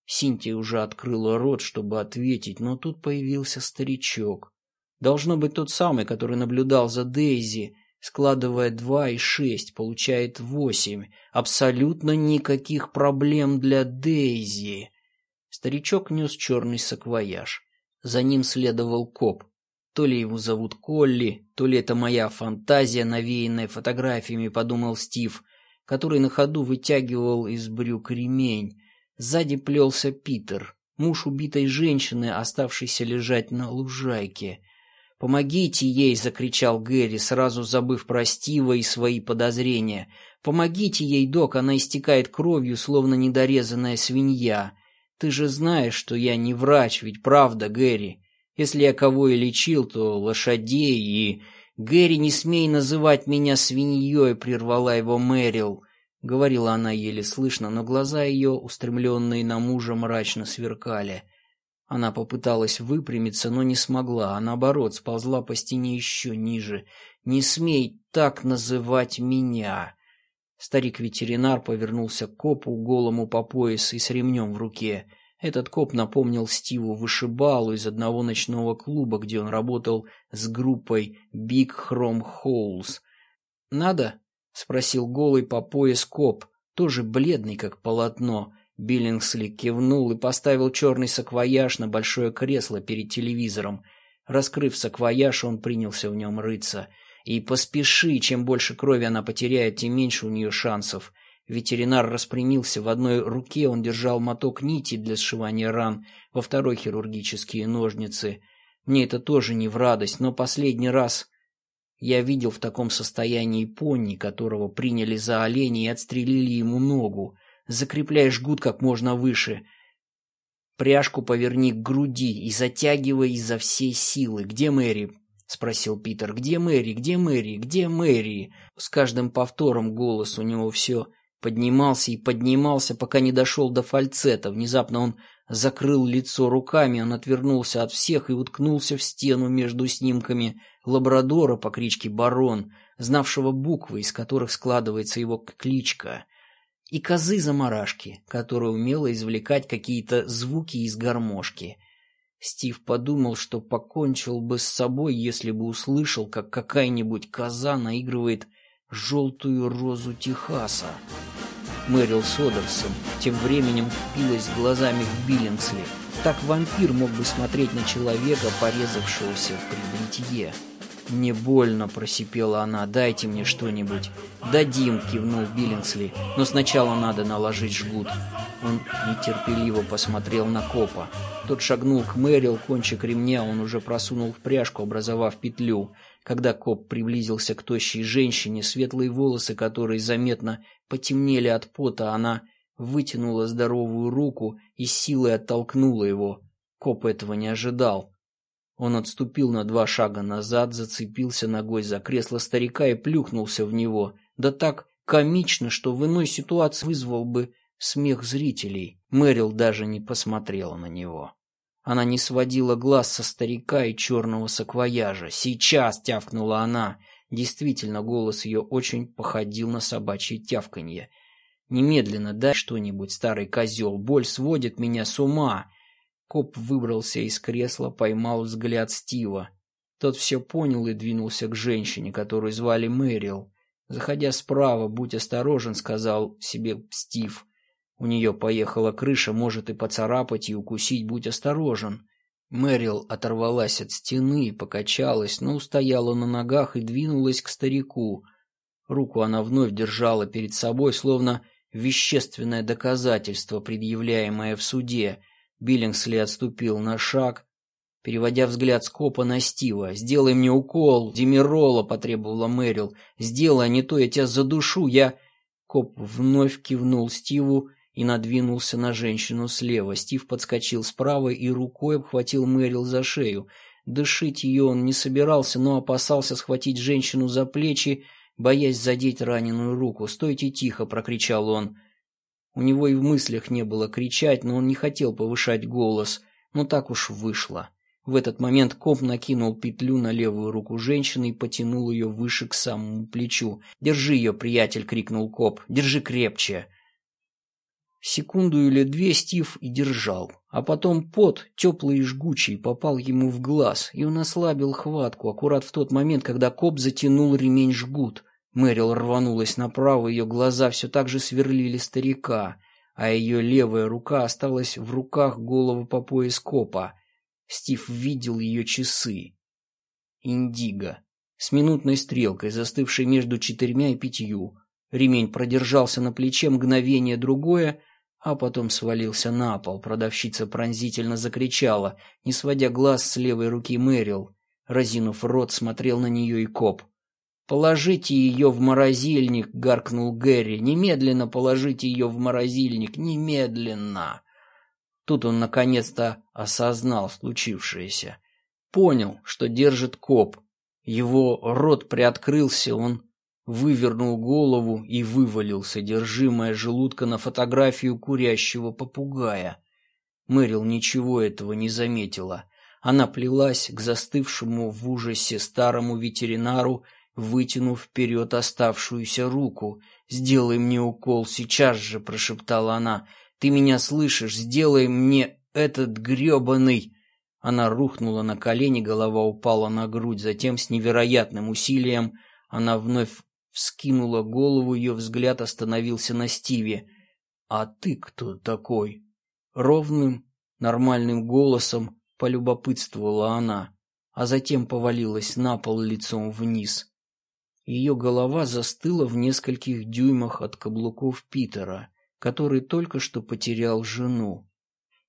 Синтия уже открыла рот, чтобы ответить, но тут появился старичок. Должно быть тот самый, который наблюдал за Дейзи, складывая два и шесть, получает восемь. Абсолютно никаких проблем для Дейзи. Старичок нес черный саквояж. За ним следовал коп. То ли его зовут Колли, то ли это моя фантазия, навеянная фотографиями, подумал Стив, который на ходу вытягивал из брюк ремень. Сзади плелся Питер, муж убитой женщины, оставшийся лежать на лужайке. «Помогите ей!» — закричал Гэри, сразу забыв про Стива и свои подозрения. «Помогите ей, док, она истекает кровью, словно недорезанная свинья. Ты же знаешь, что я не врач, ведь правда, Гэри? Если я кого и лечил, то лошадей и...» «Гэри, не смей называть меня свиньей!» — прервала его Мэрил. — говорила она еле слышно, но глаза ее, устремленные на мужа, мрачно сверкали. Она попыталась выпрямиться, но не смогла, а наоборот сползла по стене еще ниже. «Не смей так называть меня!» Старик-ветеринар повернулся к копу, голому по пояс и с ремнем в руке. Этот коп напомнил Стиву вышибалу из одного ночного клуба, где он работал с группой Big Chrome Holes. «Надо?» — спросил голый по пояс коп, тоже бледный, как полотно. Биллингсли кивнул и поставил черный саквояж на большое кресло перед телевизором. Раскрыв саквояж, он принялся в нем рыться. «И поспеши, чем больше крови она потеряет, тем меньше у нее шансов». Ветеринар распрямился, в одной руке он держал моток нити для сшивания ран, во второй хирургические ножницы. Мне это тоже не в радость, но последний раз я видел в таком состоянии пони, которого приняли за оленя и отстрелили ему ногу. Закрепляй жгут как можно выше. Пряжку поверни к груди и затягивай изо всей силы. Где Мэри? — спросил Питер. «Где Мэри? Где Мэри? Где Мэри?» С каждым повтором голос у него все поднимался и поднимался, пока не дошел до фальцета. Внезапно он закрыл лицо руками, он отвернулся от всех и уткнулся в стену между снимками лабрадора по кличке Барон, знавшего буквы, из которых складывается его кличка, и козы-замарашки, которая умела извлекать какие-то звуки из гармошки. Стив подумал, что покончил бы с собой, если бы услышал, как какая-нибудь коза наигрывает «желтую розу Техаса». Мэрил Содерсон тем временем впилась глазами в Биллингсли. Так вампир мог бы смотреть на человека, порезавшегося при бритье. «Мне больно», — просипела она, — «дайте мне что-нибудь». «Дадим», — кивнул Биллингсли, — «но сначала надо наложить жгут». Он нетерпеливо посмотрел на копа. Тот шагнул к Мэрил, кончик ремня он уже просунул в пряжку, образовав петлю. Когда коп приблизился к тощей женщине, светлые волосы, которые заметно потемнели от пота, она вытянула здоровую руку и силой оттолкнула его. Коп этого не ожидал. Он отступил на два шага назад, зацепился ногой за кресло старика и плюхнулся в него. Да так комично, что в иной ситуации вызвал бы смех зрителей. Мэрил даже не посмотрела на него. Она не сводила глаз со старика и черного саквояжа. «Сейчас!» — тявкнула она. Действительно, голос ее очень походил на собачье тявканье. «Немедленно дай что-нибудь, старый козел, боль сводит меня с ума!» Коп выбрался из кресла, поймал взгляд Стива. Тот все понял и двинулся к женщине, которую звали Мэрил. «Заходя справа, будь осторожен», — сказал себе Стив. «У нее поехала крыша, может и поцарапать, и укусить, будь осторожен». Мэрил оторвалась от стены, покачалась, но устояла на ногах и двинулась к старику. Руку она вновь держала перед собой, словно вещественное доказательство, предъявляемое в суде. Биллингсли отступил на шаг, переводя взгляд с копа на Стива. «Сделай мне укол, Демирола!» — потребовала Мэрил. «Сделай, а не то я тебя задушу, я...» Коп вновь кивнул Стиву и надвинулся на женщину слева. Стив подскочил справа и рукой обхватил Мэрил за шею. Дышить ее он не собирался, но опасался схватить женщину за плечи, боясь задеть раненую руку. «Стойте тихо!» — прокричал он. У него и в мыслях не было кричать, но он не хотел повышать голос. Но так уж вышло. В этот момент коп накинул петлю на левую руку женщины и потянул ее выше к самому плечу. «Держи ее, приятель!» — крикнул коп. «Держи крепче!» Секунду или две Стив и держал, а потом пот, теплый и жгучий, попал ему в глаз, и он ослабил хватку аккурат в тот момент, когда коп затянул ремень жгут. Мэрил рванулась направо, ее глаза все так же сверлили старика, а ее левая рука осталась в руках головы по пояс копа. Стив видел ее часы. Индиго. С минутной стрелкой, застывшей между четырьмя и пятью. Ремень продержался на плече мгновение другое, а потом свалился на пол. Продавщица пронзительно закричала, не сводя глаз с левой руки Мэрил. Разинув рот, смотрел на нее и коп. «Положите ее в морозильник!» — гаркнул Гэри. «Немедленно положите ее в морозильник! Немедленно!» Тут он наконец-то осознал случившееся. Понял, что держит коп. Его рот приоткрылся, он вывернул голову и вывалил содержимое желудка на фотографию курящего попугая. Мэрил ничего этого не заметила. Она плелась к застывшему в ужасе старому ветеринару вытянув вперед оставшуюся руку. «Сделай мне укол сейчас же!» — прошептала она. «Ты меня слышишь? Сделай мне этот гребаный...» Она рухнула на колени, голова упала на грудь. Затем с невероятным усилием она вновь вскинула голову, ее взгляд остановился на Стиве. «А ты кто такой?» Ровным, нормальным голосом полюбопытствовала она, а затем повалилась на пол лицом вниз. Ее голова застыла в нескольких дюймах от каблуков Питера, который только что потерял жену.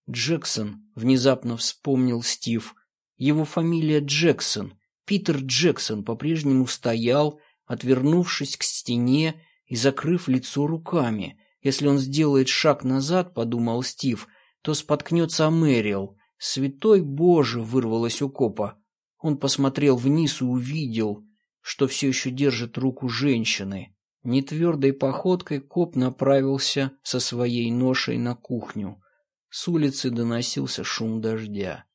Джексон, внезапно вспомнил Стив. Его фамилия Джексон. Питер Джексон по-прежнему стоял, отвернувшись к стене и закрыв лицо руками. Если он сделает шаг назад, подумал Стив, то споткнется о Мэрил. «Святой Боже!» — вырвалось у копа. Он посмотрел вниз и увидел, что все еще держит руку женщины. Нетвердой походкой коп направился со своей ношей на кухню. С улицы доносился шум дождя.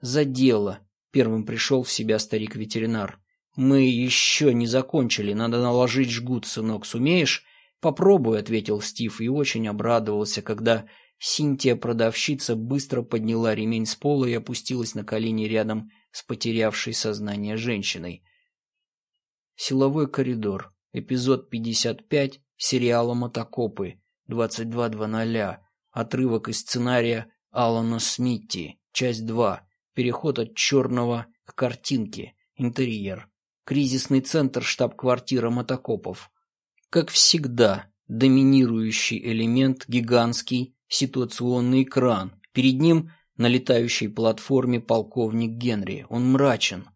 «За дело!» — первым пришел в себя старик-ветеринар. «Мы еще не закончили, надо наложить жгут, сынок, сумеешь?» «Попробуй», — ответил Стив и очень обрадовался, когда Синтия-продавщица быстро подняла ремень с пола и опустилась на колени рядом с потерявшей сознание женщиной. Силовой коридор. Эпизод 55 сериала «Мотокопы». 22.00. Отрывок из сценария Алана Смитти. Часть 2. Переход от черного к картинке. Интерьер. Кризисный центр штаб-квартира мотокопов. Как всегда, доминирующий элемент – гигантский ситуационный экран. Перед ним на летающей платформе полковник Генри. Он мрачен,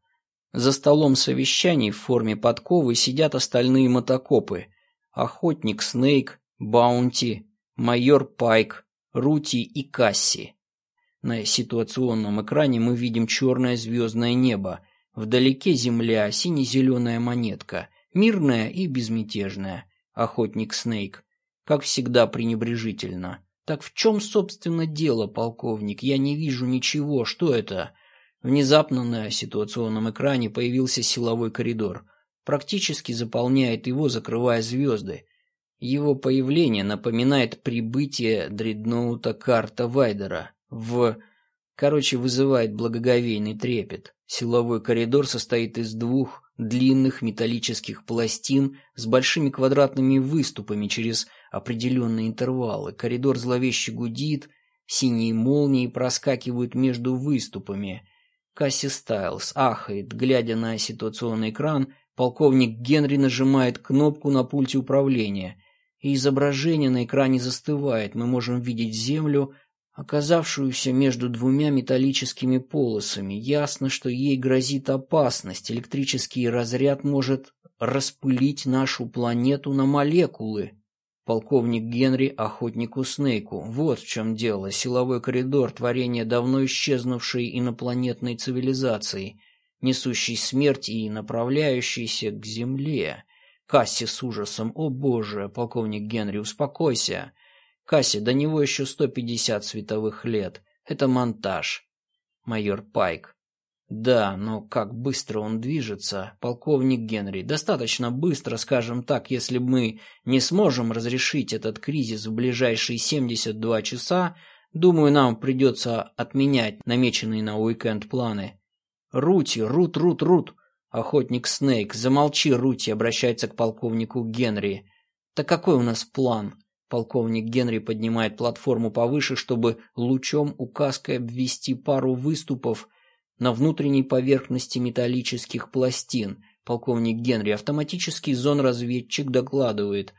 за столом совещаний в форме подковы сидят остальные мотокопы. Охотник Снейк, Баунти, майор Пайк, Рути и Касси. На ситуационном экране мы видим черное звездное небо, вдалеке земля, сине-зеленая монетка, мирная и безмятежная, охотник Снейк, как всегда пренебрежительно. Так в чем, собственно, дело, полковник? Я не вижу ничего. Что это? Внезапно на ситуационном экране появился силовой коридор. Практически заполняет его, закрывая звезды. Его появление напоминает прибытие дредноута Карта Вайдера в... Короче, вызывает благоговейный трепет. Силовой коридор состоит из двух длинных металлических пластин с большими квадратными выступами через определенные интервалы. Коридор зловеще гудит, синие молнии проскакивают между выступами. Касси Стайлз ахает, глядя на ситуационный экран, полковник Генри нажимает кнопку на пульте управления, и изображение на экране застывает. Мы можем видеть землю, оказавшуюся между двумя металлическими полосами. Ясно, что ей грозит опасность. Электрический разряд может распылить нашу планету на молекулы. Полковник Генри – охотнику Снейку. Вот в чем дело. Силовой коридор – творение давно исчезнувшей инопланетной цивилизации, несущей смерть и направляющейся к Земле. Касси с ужасом. «О боже, полковник Генри, успокойся!» Касси, до него еще 150 световых лет. Это монтаж. Майор Пайк. Да, но как быстро он движется, полковник Генри. Достаточно быстро, скажем так, если мы не сможем разрешить этот кризис в ближайшие 72 часа, думаю, нам придется отменять намеченные на уикенд планы. Рути, Рут, Рут, Рут. Охотник Снейк, замолчи, Рути, обращается к полковнику Генри. Так какой у нас план? Полковник Генри поднимает платформу повыше, чтобы лучом указкой обвести пару выступов на внутренней поверхности металлических пластин. Полковник Генри, автоматический зон-разведчик, докладывает,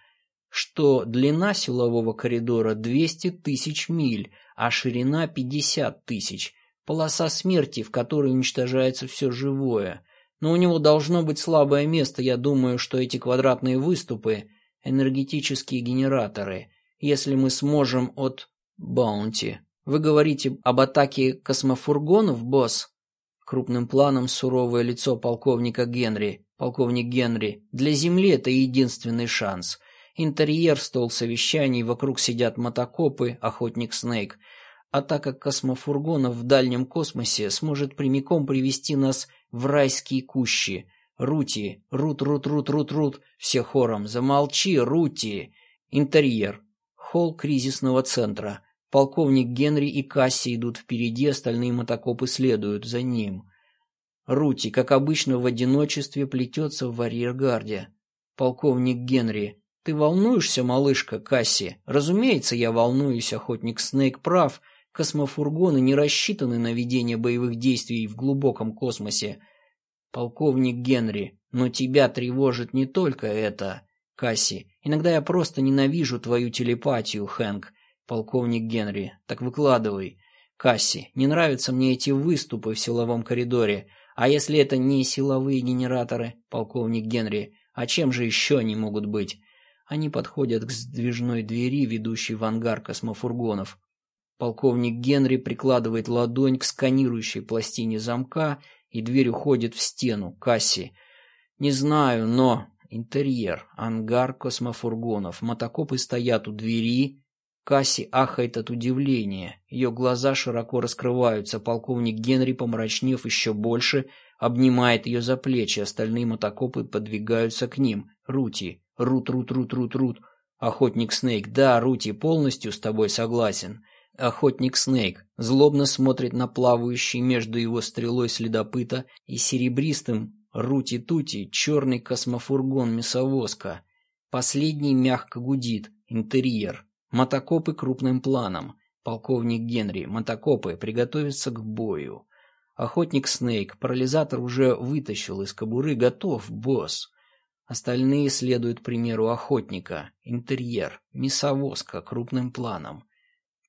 что длина силового коридора 200 тысяч миль, а ширина 50 тысяч. Полоса смерти, в которой уничтожается все живое. Но у него должно быть слабое место, я думаю, что эти квадратные выступы энергетические генераторы, если мы сможем от Баунти. Вы говорите об атаке космофургонов, босс? Крупным планом суровое лицо полковника Генри. Полковник Генри, для Земли это единственный шанс. Интерьер, стол совещаний, вокруг сидят мотокопы, охотник Снейк. Атака космофургонов в дальнем космосе сможет прямиком привести нас в райские кущи. Рути, рут, рут, рут, рут, рут, все хором, замолчи, Рути. Интерьер. Холл кризисного центра. Полковник Генри и Касси идут впереди, остальные мотокопы следуют за ним. Рути, как обычно, в одиночестве плетется в арьергарде. Полковник Генри. Ты волнуешься, малышка Касси? Разумеется, я волнуюсь, охотник Снейк прав. Космофургоны не рассчитаны на ведение боевых действий в глубоком космосе. Полковник Генри, но тебя тревожит не только это, Касси. Иногда я просто ненавижу твою телепатию, Хэнк. Полковник Генри, так выкладывай. Касси, не нравятся мне эти выступы в силовом коридоре. А если это не силовые генераторы, полковник Генри, а чем же еще они могут быть? Они подходят к сдвижной двери, ведущей в ангар космофургонов. Полковник Генри прикладывает ладонь к сканирующей пластине замка и дверь уходит в стену. Касси. Не знаю, но... Интерьер. Ангар космофургонов. Мотокопы стоят у двери. Касси ахает от удивления. Ее глаза широко раскрываются. Полковник Генри, помрачнев еще больше, обнимает ее за плечи. Остальные мотокопы подвигаются к ним. Рути. Рут, Рут, Рут, Рут, Рут. Охотник Снейк. Да, Рути, полностью с тобой согласен. Охотник Снейк злобно смотрит на плавающий между его стрелой следопыта и серебристым рути-тути черный космофургон-мясовозка. Последний мягко гудит. Интерьер. Мотокопы крупным планом. Полковник Генри. Мотокопы приготовятся к бою. Охотник Снейк. Парализатор уже вытащил из кобуры. Готов, босс. Остальные следуют примеру охотника. Интерьер. Мясовозка крупным планом.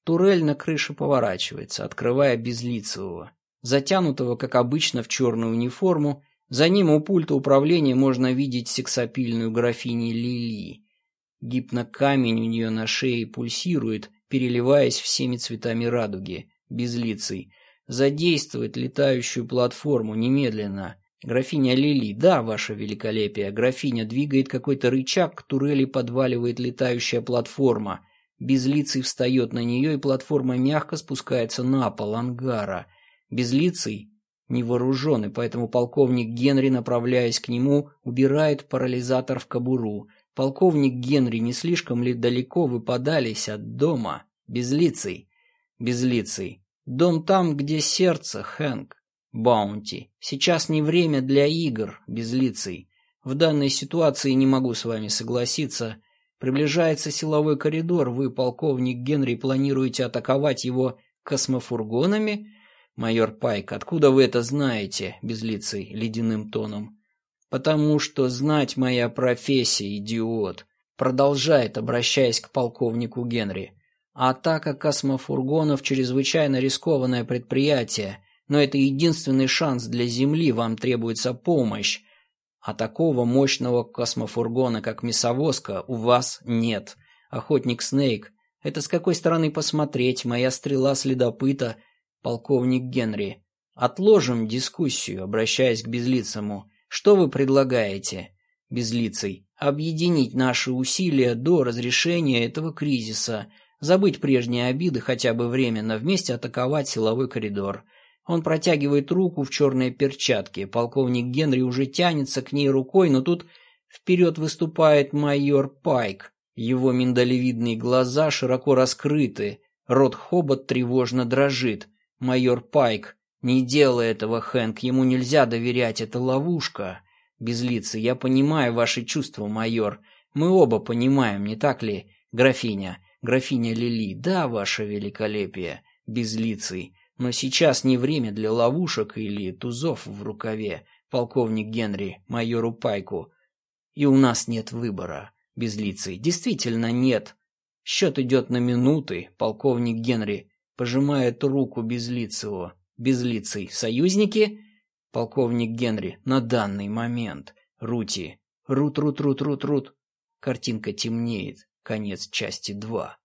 Турель на крыше поворачивается, открывая безлицевого, затянутого, как обычно, в черную униформу. За ним у пульта управления можно видеть сексапильную графини Лили. Гипнокамень у нее на шее пульсирует, переливаясь всеми цветами радуги. Безлицый. Задействовать летающую платформу немедленно. Графиня Лили, да, ваше великолепие. Графиня двигает какой-то рычаг, к турели подваливает летающая платформа. Безлицый встает на нее, и платформа мягко спускается на пол ангара. Безлицый невооруженный, поэтому полковник Генри, направляясь к нему, убирает парализатор в кобуру. Полковник Генри, не слишком ли далеко вы подались от дома? Безлицый. Безлицый. Дом там, где сердце, Хэнк. Баунти. Сейчас не время для игр, Безлицый. В данной ситуации не могу с вами согласиться. Приближается силовой коридор. Вы, полковник Генри, планируете атаковать его космофургонами? «Майор Пайк, откуда вы это знаете?» — безлицей, ледяным тоном. «Потому что знать моя профессия, идиот!» Продолжает, обращаясь к полковнику Генри. «Атака космофургонов — чрезвычайно рискованное предприятие, но это единственный шанс для Земли, вам требуется помощь. А такого мощного космофургона, как мясовозка, у вас нет. Охотник Снейк, это с какой стороны посмотреть, моя стрела следопыта — полковник Генри. Отложим дискуссию, обращаясь к Безлицему. Что вы предлагаете? Безлицый. Объединить наши усилия до разрешения этого кризиса. Забыть прежние обиды хотя бы временно, вместе атаковать силовой коридор. Он протягивает руку в черной перчатке. Полковник Генри уже тянется к ней рукой, но тут вперед выступает майор Пайк. Его миндалевидные глаза широко раскрыты, рот хобот тревожно дрожит. «Майор Пайк, не делай этого, Хэнк, ему нельзя доверять, это ловушка». Безлицый, я понимаю ваши чувства, майор. Мы оба понимаем, не так ли, графиня? Графиня Лили, да, ваше великолепие. Безлицый. Но сейчас не время для ловушек или тузов в рукаве, полковник Генри, майору Пайку. И у нас нет выбора, Безлицый. Действительно нет. Счет идет на минуты, полковник Генри. Пожимает руку Безлицеву. Безлицый. Союзники? Полковник Генри. На данный момент. Рути. Рут-рут-рут-рут-рут. Картинка темнеет. Конец части 2.